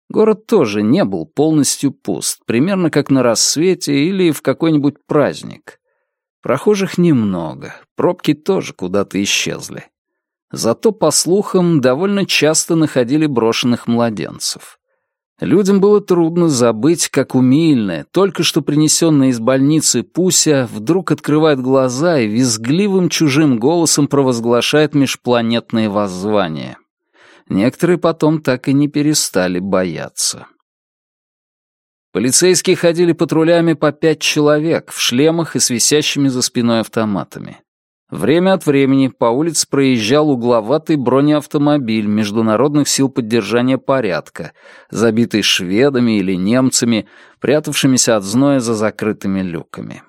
S1: Город тоже не был полностью пуст, примерно как на рассвете или в какой-нибудь праздник. Прохожих немного, пробки тоже куда-то исчезли. Зато, по слухам, довольно часто находили брошенных младенцев. Людям было трудно забыть, как умильная, только что принесенная из больницы Пуся вдруг открывает глаза и визгливым чужим голосом провозглашает межпланетные воззвания. Некоторые потом так и не перестали бояться. Полицейские ходили патрулями по пять человек в шлемах и с висящими за спиной автоматами. Время от времени по улице проезжал угловатый бронеавтомобиль Международных сил поддержания порядка, забитый шведами или немцами, прятавшимися от зноя за закрытыми люками.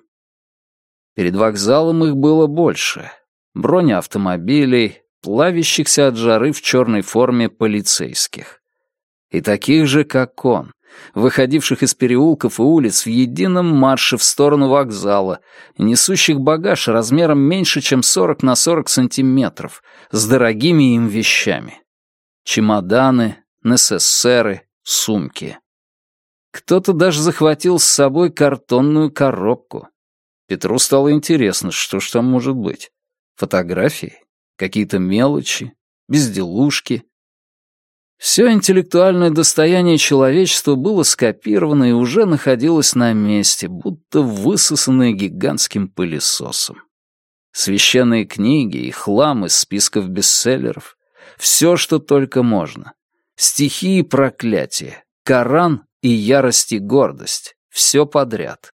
S1: Перед вокзалом их было больше. Бронеавтомобилей, плавящихся от жары в черной форме полицейских. И таких же, как он, выходивших из переулков и улиц в едином марше в сторону вокзала, несущих багаж размером меньше, чем 40 на 40 сантиметров, с дорогими им вещами. Чемоданы, НССРы, сумки. Кто-то даже захватил с собой картонную коробку. Петру стало интересно, что ж там может быть. Фотографии? Какие-то мелочи? Безделушки? Все интеллектуальное достояние человечества было скопировано и уже находилось на месте, будто высосанное гигантским пылесосом. Священные книги и хлам из списков бестселлеров. Все, что только можно. Стихи и проклятия. Коран и ярость и гордость. Все подряд.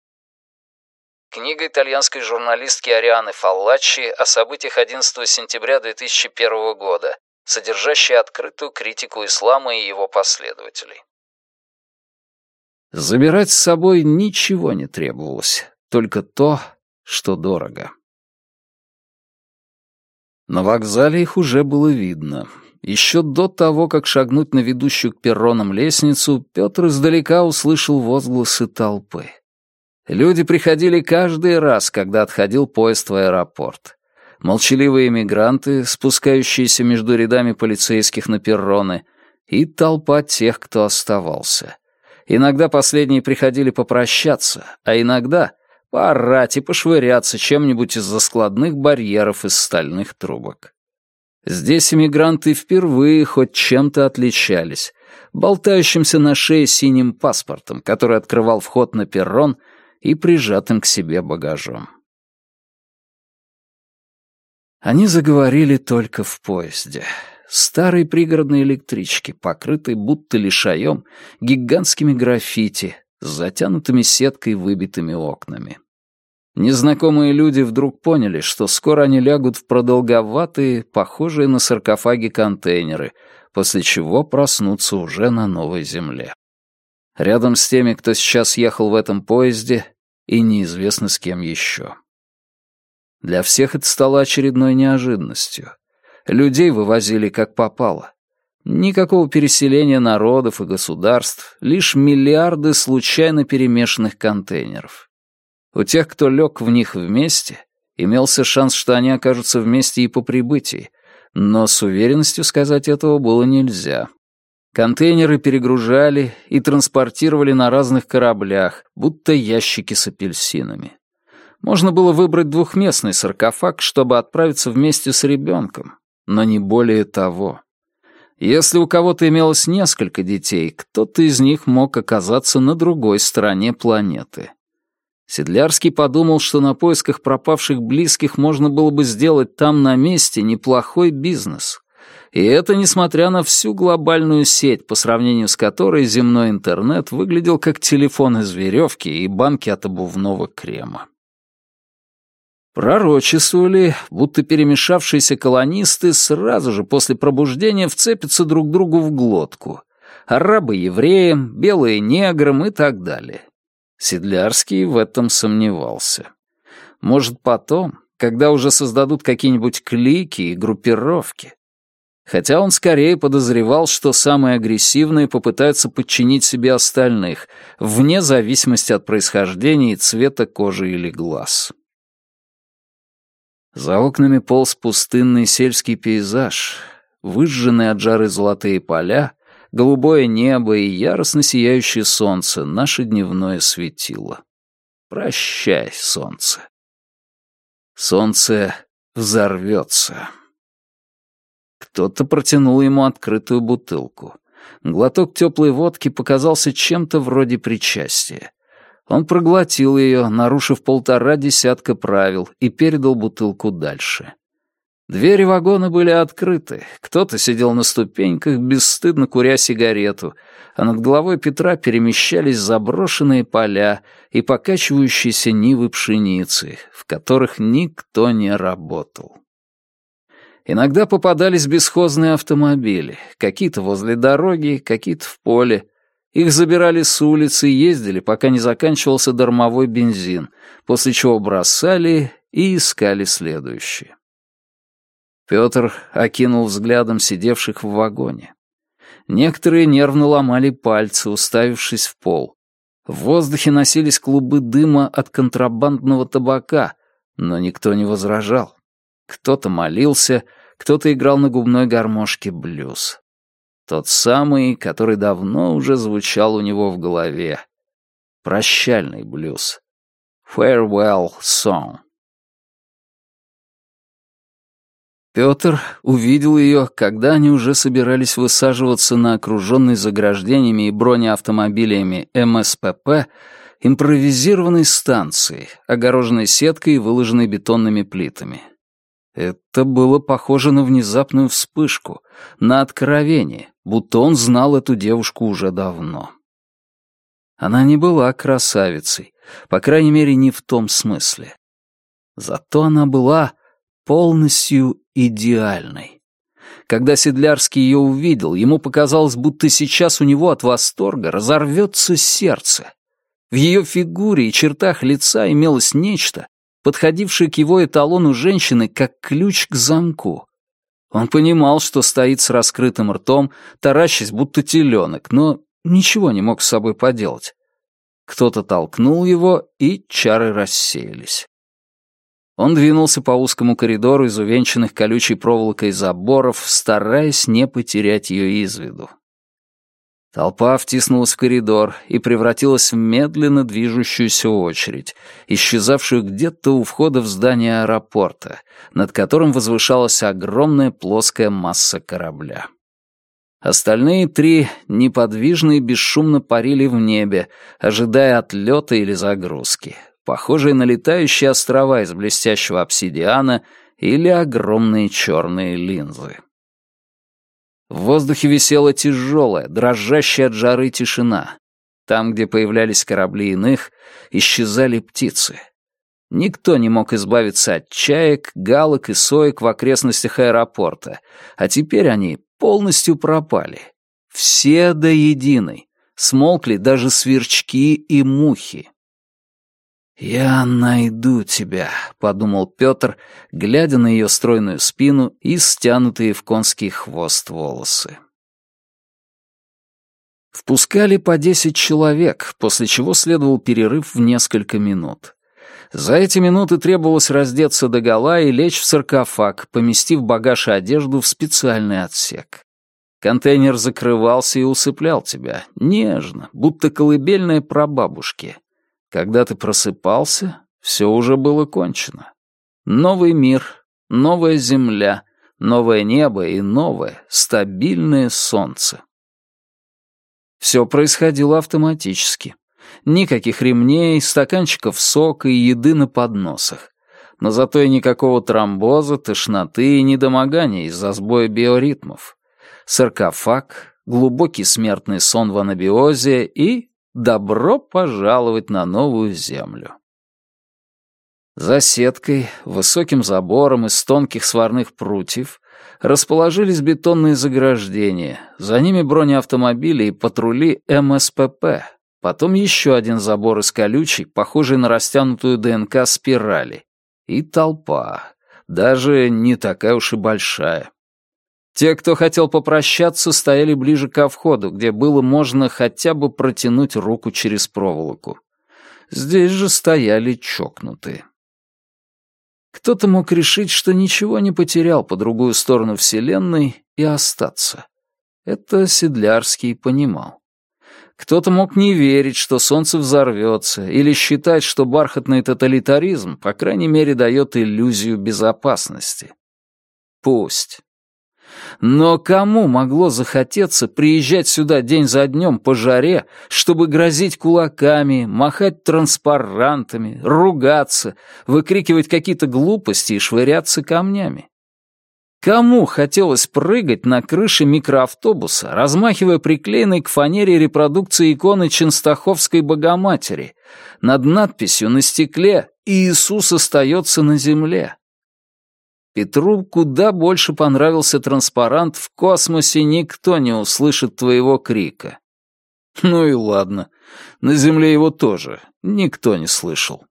S1: Книга итальянской журналистки Арианы Фаллачи о событиях 11 сентября 2001 года содержащий открытую критику ислама и его последователей. Забирать с собой ничего не требовалось, только то, что дорого. На вокзале их уже было видно. Еще до того, как шагнуть на ведущую к перронам лестницу, Петр издалека услышал возгласы толпы. Люди приходили каждый раз, когда отходил поезд в аэропорт молчаливые эмигранты, спускающиеся между рядами полицейских на перроны, и толпа тех, кто оставался. Иногда последние приходили попрощаться, а иногда поорать и пошвыряться чем-нибудь из-за складных барьеров из стальных трубок. Здесь эмигранты впервые хоть чем-то отличались, болтающимся на шее синим паспортом, который открывал вход на перрон и прижатым к себе багажом. Они заговорили только в поезде. Старой пригородной электрички, покрытой будто лишаем, гигантскими граффити, с затянутыми сеткой выбитыми окнами. Незнакомые люди вдруг поняли, что скоро они лягут в продолговатые, похожие на саркофаги контейнеры, после чего проснутся уже на новой земле. Рядом с теми, кто сейчас ехал в этом поезде, и неизвестно с кем еще. Для всех это стало очередной неожиданностью. Людей вывозили как попало. Никакого переселения народов и государств, лишь миллиарды случайно перемешанных контейнеров. У тех, кто лег в них вместе, имелся шанс, что они окажутся вместе и по прибытии, но с уверенностью сказать этого было нельзя. Контейнеры перегружали и транспортировали на разных кораблях, будто ящики с апельсинами. Можно было выбрать двухместный саркофаг, чтобы отправиться вместе с ребенком, но не более того. Если у кого-то имелось несколько детей, кто-то из них мог оказаться на другой стороне планеты. Седлярский подумал, что на поисках пропавших близких можно было бы сделать там на месте неплохой бизнес. И это несмотря на всю глобальную сеть, по сравнению с которой земной интернет выглядел как телефон из веревки и банки от обувного крема. Пророчествовали, будто перемешавшиеся колонисты сразу же после пробуждения вцепятся друг другу в глотку. Арабы евреям, белые неграм и так далее. Седлярский в этом сомневался. Может, потом, когда уже создадут какие-нибудь клики и группировки. Хотя он скорее подозревал, что самые агрессивные попытаются подчинить себе остальных, вне зависимости от происхождения и цвета кожи или глаз. За окнами полз пустынный сельский пейзаж, выжженные от жары золотые поля, голубое небо и яростно сияющее солнце, наше дневное светило. Прощай, солнце. Солнце взорвется. Кто-то протянул ему открытую бутылку. Глоток теплой водки показался чем-то вроде причастия. Он проглотил ее, нарушив полтора десятка правил, и передал бутылку дальше. Двери вагона были открыты, кто-то сидел на ступеньках, бесстыдно куря сигарету, а над головой Петра перемещались заброшенные поля и покачивающиеся нивы пшеницы, в которых никто не работал. Иногда попадались бесхозные автомобили, какие-то возле дороги, какие-то в поле. Их забирали с улицы и ездили, пока не заканчивался дармовой бензин, после чего бросали и искали следующие. Петр окинул взглядом сидевших в вагоне. Некоторые нервно ломали пальцы, уставившись в пол. В воздухе носились клубы дыма от контрабандного табака, но никто не возражал. Кто-то молился, кто-то играл на губной гармошке блюз. Тот самый, который давно уже звучал у него в голове. Прощальный блюз. Farewell Song. Петр увидел ее, когда они уже собирались высаживаться на окруженной заграждениями и бронеавтомобилями МСПП импровизированной станции, огороженной сеткой и выложенной бетонными плитами. Это было похоже на внезапную вспышку, на откровение, будто он знал эту девушку уже давно. Она не была красавицей, по крайней мере, не в том смысле. Зато она была полностью идеальной. Когда Седлярский ее увидел, ему показалось, будто сейчас у него от восторга разорвется сердце. В ее фигуре и чертах лица имелось нечто, подходившее к его эталону женщины как ключ к замку. Он понимал, что стоит с раскрытым ртом, таращась, будто теленок, но ничего не мог с собой поделать. Кто-то толкнул его, и чары рассеялись. Он двинулся по узкому коридору из увенчанных колючей проволокой заборов, стараясь не потерять ее из виду. Толпа втиснулась в коридор и превратилась в медленно движущуюся очередь, исчезавшую где-то у входа в здание аэропорта, над которым возвышалась огромная плоская масса корабля. Остальные три неподвижно и бесшумно парили в небе, ожидая отлета или загрузки, похожие на летающие острова из блестящего обсидиана или огромные черные линзы. В воздухе висела тяжелая, дрожащая от жары тишина. Там, где появлялись корабли иных, исчезали птицы. Никто не мог избавиться от чаек, галок и соек в окрестностях аэропорта, а теперь они полностью пропали. Все до единой. Смолкли даже сверчки и мухи. «Я найду тебя», — подумал Петр, глядя на ее стройную спину и стянутые в конский хвост волосы. Впускали по десять человек, после чего следовал перерыв в несколько минут. За эти минуты требовалось раздеться догола и лечь в саркофаг, поместив багаж и одежду в специальный отсек. Контейнер закрывался и усыплял тебя, нежно, будто колыбельная прабабушки. Когда ты просыпался, все уже было кончено. Новый мир, новая земля, новое небо и новое, стабильное солнце. Все происходило автоматически. Никаких ремней, стаканчиков сока и еды на подносах. Но зато и никакого тромбоза, тошноты и недомогания из-за сбоя биоритмов. Саркофаг, глубокий смертный сон в анабиозе и Добро пожаловать на новую землю. За сеткой, высоким забором из тонких сварных прутьев расположились бетонные заграждения, за ними бронеавтомобили и патрули МСПП, потом еще один забор из колючей, похожий на растянутую ДНК спирали, и толпа, даже не такая уж и большая. Те, кто хотел попрощаться, стояли ближе ко входу, где было можно хотя бы протянуть руку через проволоку. Здесь же стояли чокнутые. Кто-то мог решить, что ничего не потерял по другую сторону Вселенной и остаться. Это Седлярский понимал. Кто-то мог не верить, что солнце взорвется, или считать, что бархатный тоталитаризм, по крайней мере, дает иллюзию безопасности. Пусть. Но кому могло захотеться приезжать сюда день за днем по жаре, чтобы грозить кулаками, махать транспарантами, ругаться, выкрикивать какие-то глупости и швыряться камнями? Кому хотелось прыгать на крыше микроавтобуса, размахивая приклеенной к фанере репродукции иконы Ченстаховской Богоматери над надписью на стекле «Иисус остается на земле»? Петру куда больше понравился транспарант «В космосе никто не услышит твоего крика». Ну и ладно, на Земле его тоже никто не слышал.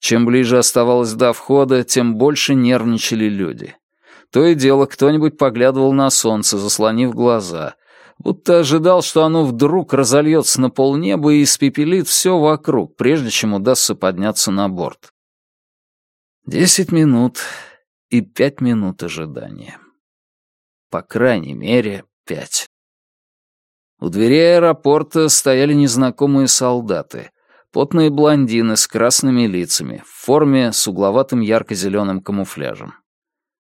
S1: Чем ближе оставалось до входа, тем больше нервничали люди. То и дело кто-нибудь поглядывал на солнце, заслонив глаза, будто ожидал, что оно вдруг разольется на полнеба и испепелит все вокруг, прежде чем удастся подняться на борт. Десять минут и пять минут ожидания. По крайней мере, пять. У дверей аэропорта стояли незнакомые солдаты, потные блондины с красными лицами, в форме с угловатым ярко-зеленым камуфляжем.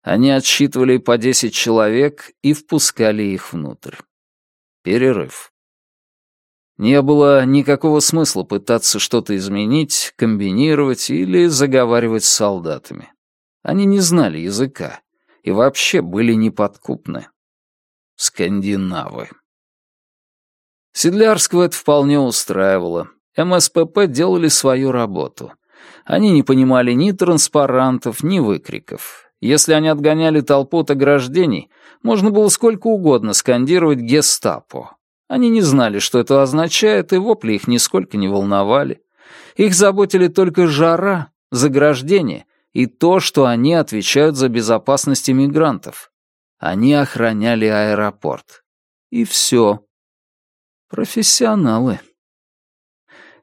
S1: Они отсчитывали по десять человек и впускали их внутрь. Перерыв. Не было никакого смысла пытаться что-то изменить, комбинировать или заговаривать с солдатами. Они не знали языка и вообще были неподкупны. Скандинавы. Седлярского это вполне устраивало. МСПП делали свою работу. Они не понимали ни транспарантов, ни выкриков. Если они отгоняли толпу от ограждений, можно было сколько угодно скандировать «гестапо». Они не знали, что это означает, и вопли их нисколько не волновали. Их заботили только жара, заграждение и то, что они отвечают за безопасность иммигрантов. Они охраняли аэропорт. И все. Профессионалы.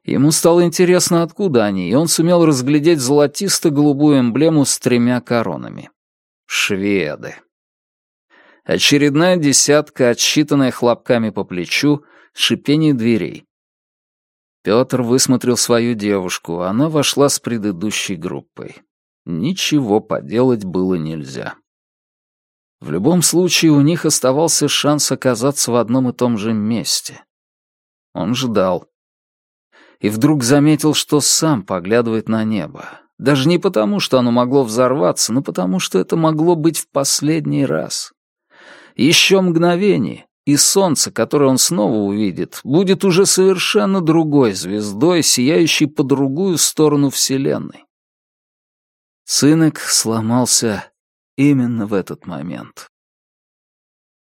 S1: Ему стало интересно, откуда они, и он сумел разглядеть золотисто-голубую эмблему с тремя коронами. Шведы. Очередная десятка, отсчитанная хлопками по плечу, шипение дверей. Петр высмотрел свою девушку, она вошла с предыдущей группой. Ничего поделать было нельзя. В любом случае у них оставался шанс оказаться в одном и том же месте. Он ждал и вдруг заметил, что сам поглядывает на небо. Даже не потому, что оно могло взорваться, но потому, что это могло быть в последний раз. Еще мгновение, и солнце, которое он снова увидит, будет уже совершенно другой звездой, сияющей по другую сторону Вселенной. Сынок сломался именно в этот момент.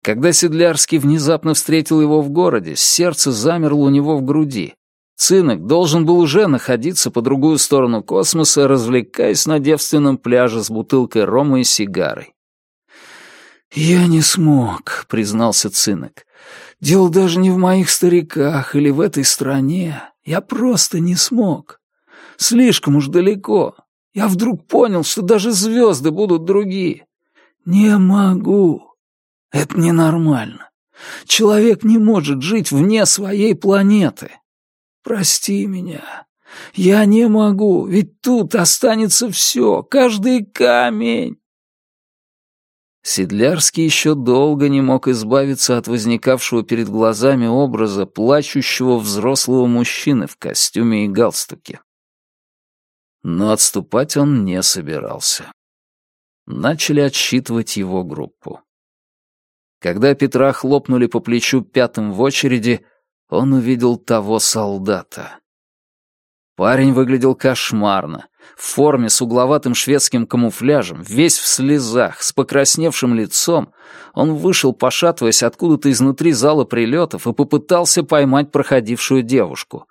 S1: Когда Седлярский внезапно встретил его в городе, сердце замерло у него в груди, Цинок должен был уже находиться по другую сторону космоса, развлекаясь на девственном пляже с бутылкой рома и сигарой. «Я не смог», — признался Цинок. «Дело даже не в моих стариках или в этой стране. Я просто не смог. Слишком уж далеко. Я вдруг понял, что даже звезды будут другие. Не могу. Это ненормально. Человек не может жить вне своей планеты. Прости меня. Я не могу, ведь тут останется все, каждый камень. Седлярский еще долго не мог избавиться от возникавшего перед глазами образа плачущего взрослого мужчины в костюме и галстуке. Но отступать он не собирался. Начали отсчитывать его группу. Когда Петра хлопнули по плечу пятым в очереди, он увидел того солдата. Парень выглядел кошмарно, в форме с угловатым шведским камуфляжем, весь в слезах, с покрасневшим лицом. Он вышел, пошатываясь откуда-то изнутри зала прилетов, и попытался поймать проходившую девушку.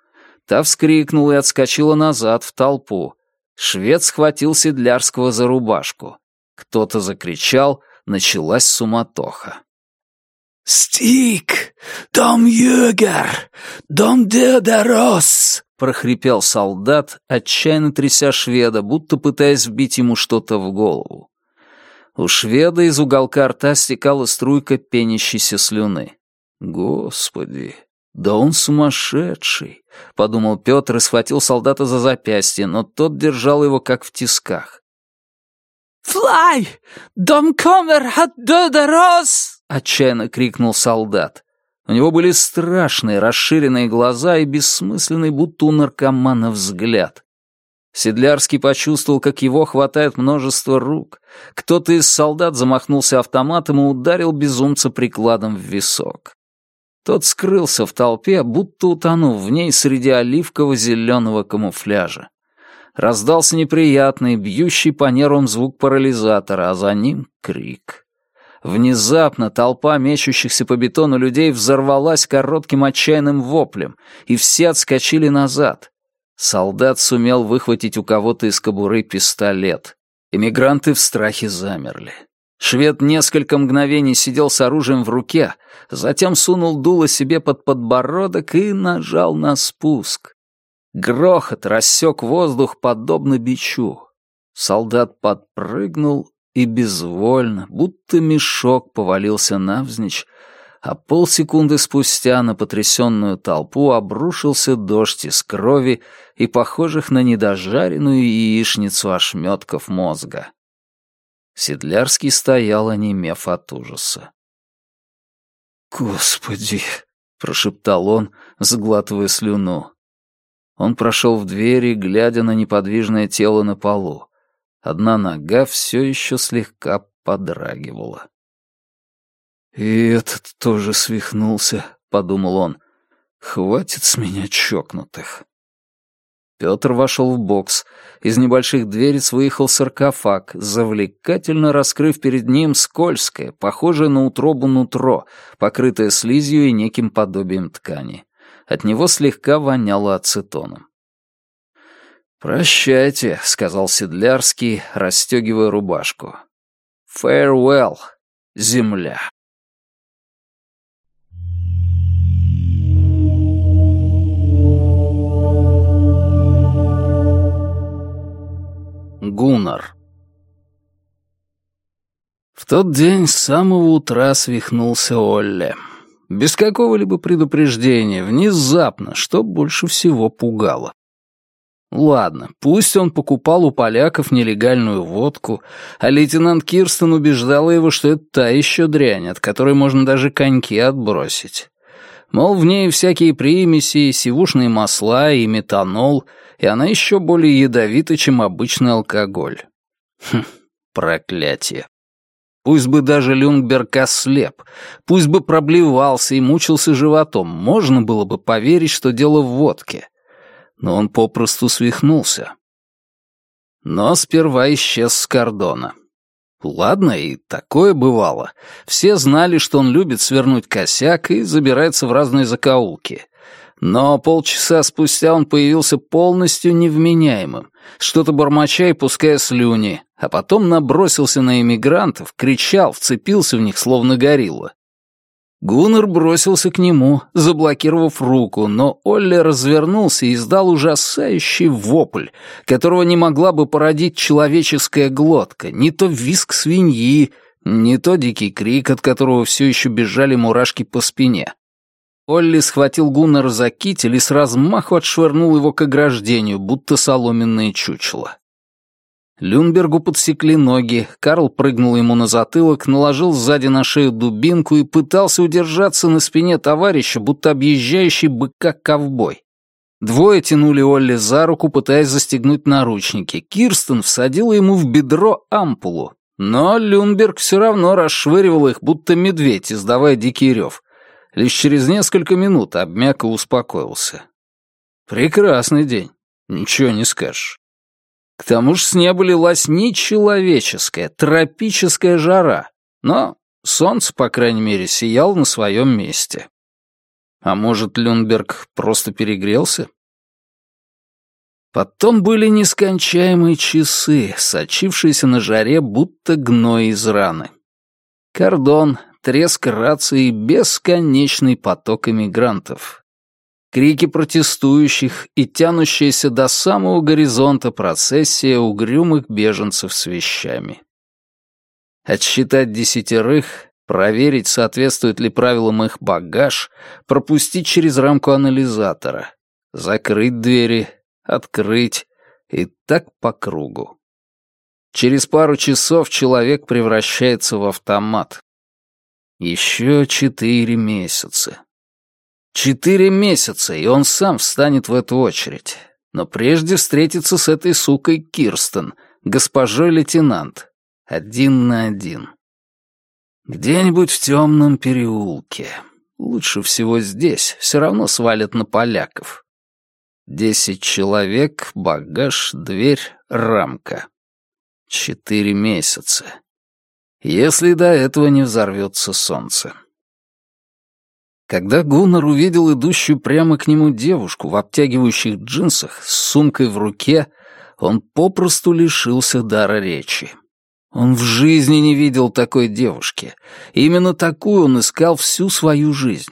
S1: Та вскрикнула и отскочила назад, в толпу. Швед схватил Седлярского за рубашку. Кто-то закричал, началась суматоха.
S4: «Стик! Дом Югер! Дом Деодорос!» — прохрипел солдат, отчаянно тряся шведа, будто пытаясь вбить ему что-то в голову. У шведа из уголка рта стекала струйка пенящейся слюны. «Господи, да он сумасшедший!» — подумал Петр и схватил солдата за запястье, но тот держал его как в тисках.
S3: «Флай! Дом комер от Додорос!» отчаянно крикнул солдат. У него были страшные расширенные глаза и бессмысленный, будто у наркомана, взгляд.
S5: Седлярский почувствовал, как его хватает множество рук. Кто-то из солдат замахнулся автоматом и ударил безумца прикладом в висок. Тот скрылся в толпе, будто утонув в ней среди оливково-зеленого камуфляжа. Раздался неприятный, бьющий по нервам звук парализатора, а за ним — крик. Внезапно толпа мечущихся по бетону людей взорвалась коротким отчаянным воплем, и все отскочили назад. Солдат сумел выхватить у кого-то из кобуры пистолет. Эмигранты в страхе замерли. Швед несколько мгновений сидел с оружием в руке, затем сунул дуло себе под подбородок и нажал на спуск. Грохот рассек воздух, подобно бичу. Солдат подпрыгнул и безвольно, будто мешок, повалился навзничь, а полсекунды спустя на потрясенную толпу обрушился дождь из крови и похожих на недожаренную яичницу ошметков мозга. Седлярский стоял, онемев от ужаса.
S1: «Господи!» — прошептал он, заглатывая слюну. Он прошел в двери, глядя на неподвижное тело на полу. Одна нога все еще слегка подрагивала. «И этот тоже свихнулся», — подумал он. «Хватит с меня чокнутых». Петр вошел в бокс. Из небольших дверец выехал саркофаг, завлекательно раскрыв перед ним скользкое, похожее на утробу нутро, покрытое слизью и неким подобием ткани. От него слегка воняло ацетоном. «Прощайте», — сказал Седлярский, расстегивая рубашку. «Farewell, земля». Гуннар. В тот день с самого утра свихнулся Олле. Без какого-либо предупреждения, внезапно, что больше всего пугало. Ладно, пусть он покупал у поляков нелегальную водку, а лейтенант Кирстен убеждала его, что это та еще дрянь, от которой можно даже коньки отбросить. Мол, в ней всякие примеси, сивушные масла и метанол, и она еще более ядовита, чем обычный алкоголь. Хм, проклятие. Пусть бы даже Люнгберг ослеп, пусть бы проблевался и мучился животом, можно было бы поверить, что дело в водке. Но он попросту свихнулся. Но сперва исчез с кордона. Ладно, и такое бывало. Все знали, что он любит свернуть косяк и забирается в разные закоулки. Но полчаса спустя он появился полностью невменяемым, что-то бормоча и пуская слюни, а потом набросился на эмигрантов, кричал, вцепился в них, словно горилла. Гуннер бросился к нему, заблокировав руку, но Олли развернулся и издал ужасающий вопль, которого не могла бы породить человеческая глотка, не то виск свиньи, не то дикий крик, от которого все еще бежали мурашки по спине. Олли схватил Гуннера за китель и с размаху отшвырнул его к ограждению, будто соломенное чучело. Люнбергу подсекли ноги, Карл прыгнул ему на затылок, наложил сзади на шею дубинку и пытался удержаться на спине товарища, будто объезжающий быка ковбой. Двое тянули Олли за руку, пытаясь застегнуть наручники. Кирстен всадила ему в бедро ампулу. Но Люнберг все равно расшвыривал их, будто медведь, издавая дикий рев. Лишь через несколько минут обмяк и успокоился. Прекрасный день, ничего не скажешь. К тому же с неба лилась нечеловеческая, тропическая жара, но солнце, по крайней мере, сияло на своем месте. А может, Люнберг просто перегрелся? Потом были нескончаемые часы, сочившиеся на жаре, будто гной из раны. Кордон, треск рации бесконечный поток эмигрантов, крики протестующих и тянущаяся до самого горизонта процессия угрюмых беженцев с вещами. Отсчитать десятерых, проверить, соответствует ли правилам их багаж, пропустить через рамку анализатора, закрыть двери, открыть и так по кругу. Через пару часов человек превращается в автомат. Еще четыре месяца. Четыре месяца, и он сам встанет в эту очередь. Но прежде встретиться с этой сукой Кирстен, госпожой лейтенант. Один на один. Где-нибудь в темном переулке. Лучше всего здесь, все равно свалят на поляков. Десять человек, багаж, дверь, рамка. Четыре месяца. Если до этого не взорвется солнце. Когда Гуннар увидел идущую прямо к нему девушку в обтягивающих джинсах с сумкой в руке, он попросту лишился дара речи. Он в жизни не видел такой девушки. Именно такую он искал всю свою жизнь.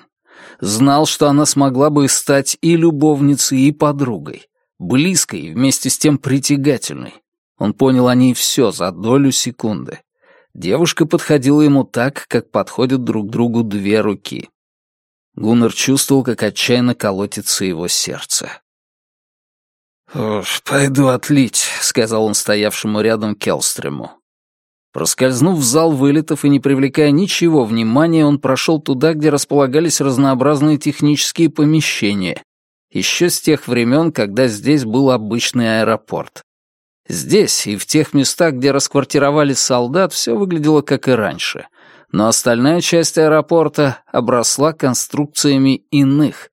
S1: Знал, что она смогла бы стать и любовницей, и подругой. Близкой и вместе с тем притягательной. Он понял о ней все за долю секунды. Девушка подходила ему так, как подходят друг другу две руки. Гуннар чувствовал, как отчаянно колотится его сердце.
S4: «Уж, пойду отлить», — сказал он стоявшему рядом Келстрему.
S1: Проскользнув в зал вылетов и не привлекая ничего внимания, он прошел туда, где располагались разнообразные технические помещения, еще с тех времен, когда здесь был обычный аэропорт. Здесь и в тех местах, где расквартировались солдат, все выглядело как и раньше, но остальная часть аэропорта обросла конструкциями иных,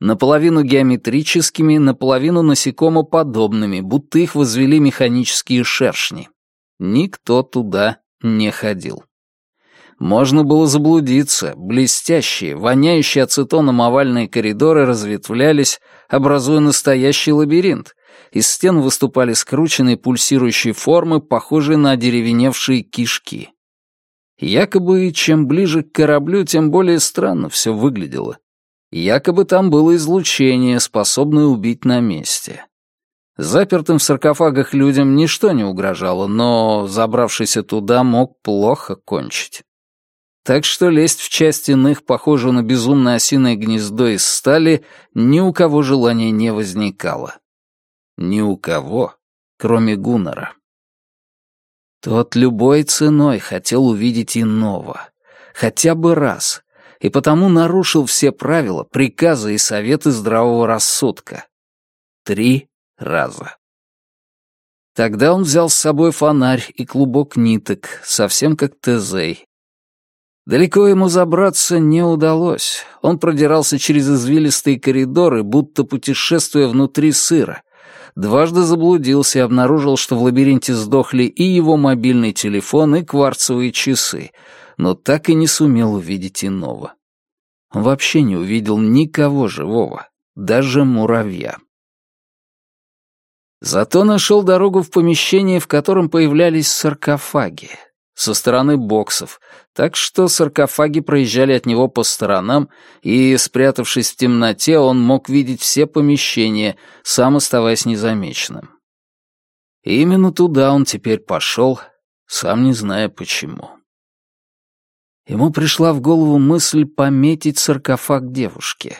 S1: наполовину геометрическими, наполовину насекомоподобными, будто их возвели механические шершни. Никто туда не ходил. Можно было заблудиться, блестящие, воняющие ацетоном овальные коридоры разветвлялись, образуя настоящий лабиринт. Из стен выступали скрученные пульсирующие формы, похожие на одеревеневшие кишки. Якобы, чем ближе к кораблю, тем более странно все выглядело. Якобы там было излучение, способное убить на месте. Запертым в саркофагах людям ничто не угрожало, но забравшийся туда мог плохо кончить. Так что лезть в часть иных, похожую на безумное осиное гнездо из стали, ни у кого желания не возникало. Ни у кого, кроме Гуннера. Тот любой ценой хотел увидеть иного. Хотя бы раз. И потому нарушил все правила, приказы и советы здравого рассудка. Три раза. Тогда он взял с собой фонарь и клубок ниток, совсем как Тезей. Далеко ему забраться не удалось. Он продирался через извилистые коридоры, будто путешествуя внутри сыра. Дважды заблудился и обнаружил, что в лабиринте сдохли и его мобильный телефон, и кварцевые часы, но так и не сумел увидеть иного. Он вообще не увидел никого живого, даже муравья. Зато нашел дорогу в помещение, в котором появлялись саркофаги, со стороны боксов, так что саркофаги проезжали от него по сторонам, и, спрятавшись в темноте, он мог видеть все помещения, сам оставаясь незамеченным. И именно туда он теперь пошел, сам не зная почему. Ему пришла в голову мысль пометить саркофаг девушки.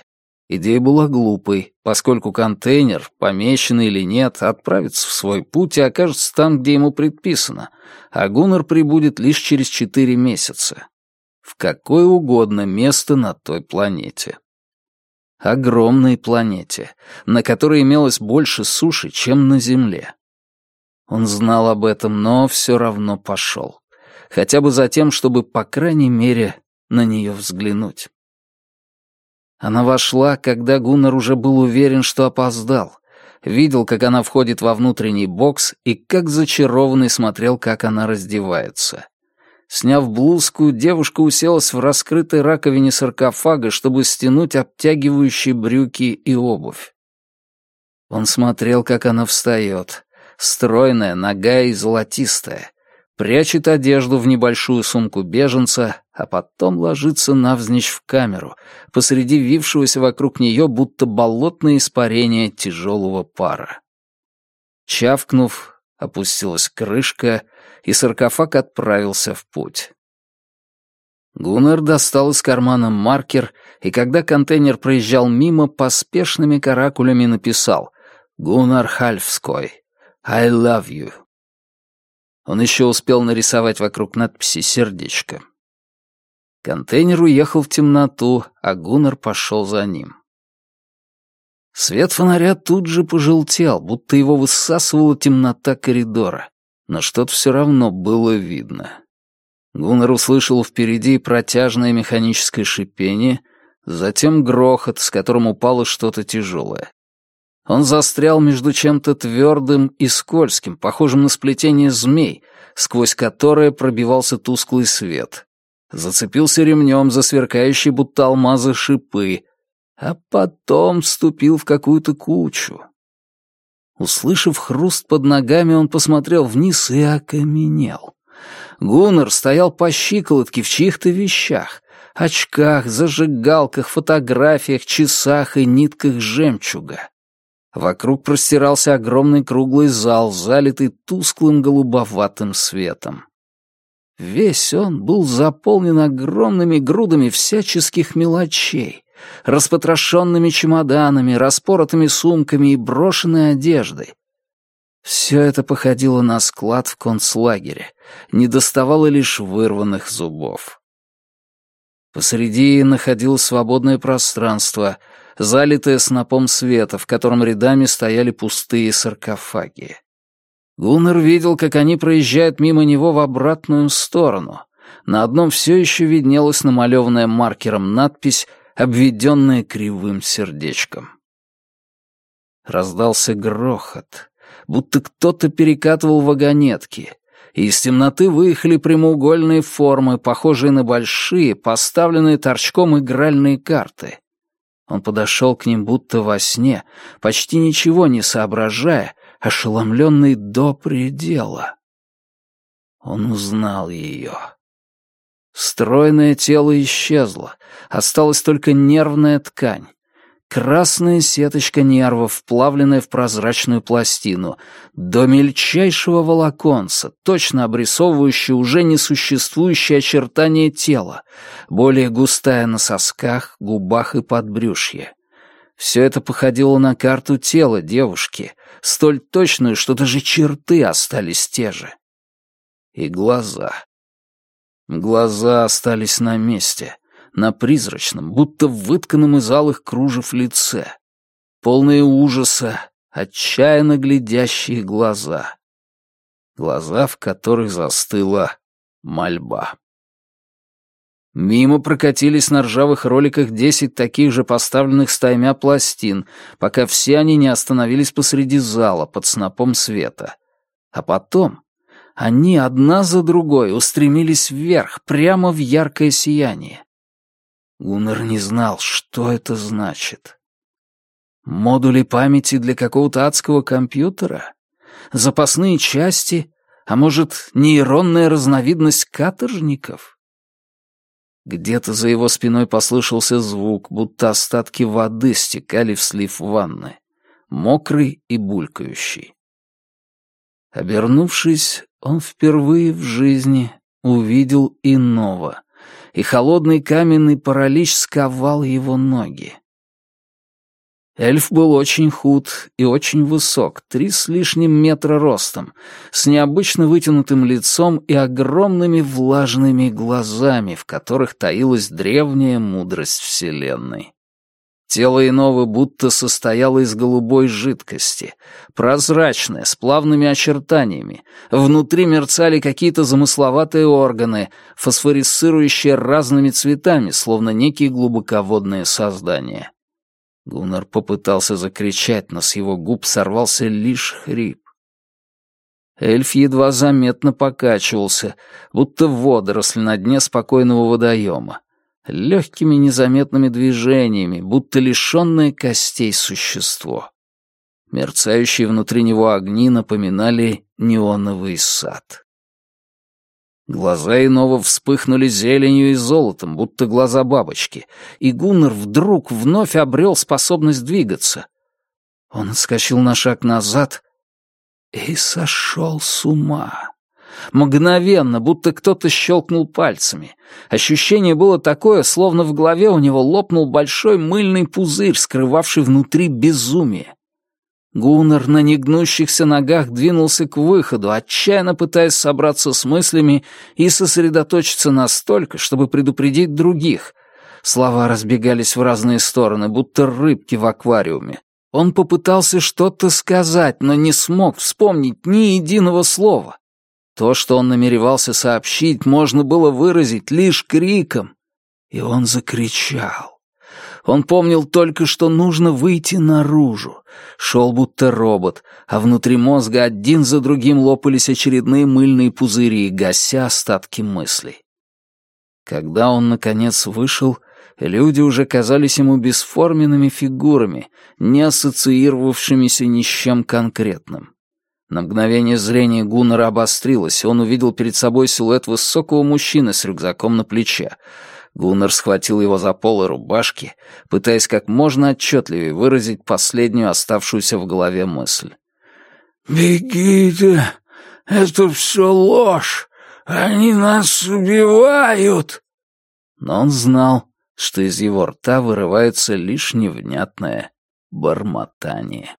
S1: Идея была глупой, поскольку контейнер, помеченный или нет, отправится в свой путь и окажется там, где ему предписано, а Гуннер прибудет лишь через четыре месяца. В какое угодно место на той планете. Огромной планете, на которой имелось больше суши, чем на Земле. Он знал об этом, но все равно пошел. Хотя бы за тем, чтобы, по крайней мере, на нее взглянуть. Она вошла, когда Гуннар уже был уверен, что опоздал. Видел, как она входит во внутренний бокс и как зачарованный смотрел, как она раздевается. Сняв блузку, девушка уселась в раскрытой раковине саркофага, чтобы стянуть обтягивающие брюки и обувь. Он смотрел, как она встает, стройная, ногая и золотистая, прячет одежду в небольшую сумку беженца, а потом ложится навзничь в камеру, посреди вившегося вокруг нее будто болотное испарение тяжелого пара. Чавкнув, опустилась крышка, и саркофаг отправился в путь. Гуннер достал из кармана маркер, и когда контейнер проезжал мимо, поспешными каракулями написал «Гуннар Хальфской, I love you». Он еще успел нарисовать вокруг надписи «сердечко». Контейнер уехал в темноту, а Гуннер пошел за ним. Свет фонаря тут же пожелтел, будто его высасывала темнота коридора, но что-то все равно было видно. Гуннер услышал впереди протяжное механическое шипение, затем грохот, с которым упало что-то тяжелое. Он застрял между чем-то твердым и скользким, похожим на сплетение змей, сквозь которое пробивался тусклый свет. Зацепился ремнем за сверкающие будто алмазы шипы, а потом вступил в какую-то кучу. Услышав хруст под ногами, он посмотрел вниз и окаменел. Гуннер стоял по щиколотке в чьих-то вещах, очках, зажигалках, фотографиях, часах и нитках жемчуга. Вокруг простирался огромный круглый зал, залитый тусклым голубоватым светом. Весь он был заполнен огромными грудами всяческих мелочей, распотрошенными чемоданами, распоротыми сумками и брошенной одеждой. Все это походило на склад в концлагере, не доставало лишь вырванных зубов. Посреди находилось свободное пространство — залитое снопом света, в котором рядами стояли пустые саркофаги. Гуннер видел, как они проезжают мимо него в обратную сторону. На одном все еще виднелась намалеванная маркером надпись, обведенная кривым сердечком. Раздался грохот, будто кто-то перекатывал вагонетки, и из темноты выехали прямоугольные формы, похожие на большие, поставленные торчком игральные карты. Он подошел к ним будто во сне, почти ничего не соображая, ошеломленный до предела. Он узнал ее. Стройное тело исчезло, осталась только нервная ткань. Красная сеточка нервов, вплавленная в прозрачную пластину, до мельчайшего волоконца, точно обрисовывающая уже несуществующие очертания тела, более густая на сосках, губах и подбрюшье. Все это походило на карту тела девушки, столь точную, что даже черты остались те же. И глаза. Глаза остались на месте — на призрачном, будто вытканном из алых кружев лице. Полные ужаса, отчаянно глядящие глаза. Глаза, в которых застыла мольба. Мимо прокатились на ржавых роликах десять таких же поставленных стаймя пластин, пока все они не остановились посреди зала под снопом света. А потом они одна за другой устремились вверх, прямо в яркое сияние. Гуннер не знал, что это значит. Модули памяти для какого-то адского компьютера? Запасные части? А может, нейронная разновидность каторжников? Где-то за его спиной послышался звук, будто остатки воды стекали в слив ванны, мокрый и булькающий. Обернувшись, он впервые в жизни увидел иного, и холодный каменный паралич сковал его ноги. Эльф был очень худ и очень высок, три с лишним метра ростом, с необычно вытянутым лицом и огромными влажными глазами, в которых таилась древняя мудрость Вселенной. Тело иного будто состояло из голубой жидкости, прозрачное, с плавными очертаниями. Внутри мерцали какие-то замысловатые органы, фосфорисцирующие разными цветами, словно некие глубоководные создания. Гуннар попытался закричать, но с его губ сорвался лишь хрип. Эльф едва заметно покачивался, будто водоросль на дне спокойного водоема легкими незаметными движениями, будто лишенное костей существо. Мерцающие внутри него огни напоминали неоновый сад. Глаза иного вспыхнули зеленью и золотом, будто глаза бабочки, и Гуннер вдруг вновь обрел способность двигаться. Он отскочил на шаг назад и сошел с ума. Мгновенно, будто кто-то щелкнул пальцами. Ощущение было такое, словно в голове у него лопнул большой мыльный пузырь, скрывавший внутри безумие. Гуннар на негнущихся ногах двинулся к выходу, отчаянно пытаясь собраться с мыслями и сосредоточиться настолько, чтобы предупредить других. Слова разбегались в разные стороны, будто рыбки в аквариуме. Он попытался что-то сказать, но не смог вспомнить ни единого слова. То, что он намеревался сообщить, можно было выразить лишь криком. И он закричал. Он помнил только, что нужно выйти наружу. Шел будто робот, а внутри мозга один за другим лопались очередные мыльные пузыри, гася остатки мыслей. Когда он, наконец, вышел, люди уже казались ему бесформенными фигурами, не ассоциировавшимися ни с чем конкретным. На мгновение зрение Гуннера обострилось, и он увидел перед собой силуэт высокого мужчины с рюкзаком на плече. Гуннер схватил его за полы рубашки, пытаясь как можно отчетливее выразить последнюю оставшуюся в голове мысль.
S6: «Бегите! Это все ложь! Они нас убивают!»
S1: Но он знал, что из его рта вырывается лишь невнятное бормотание.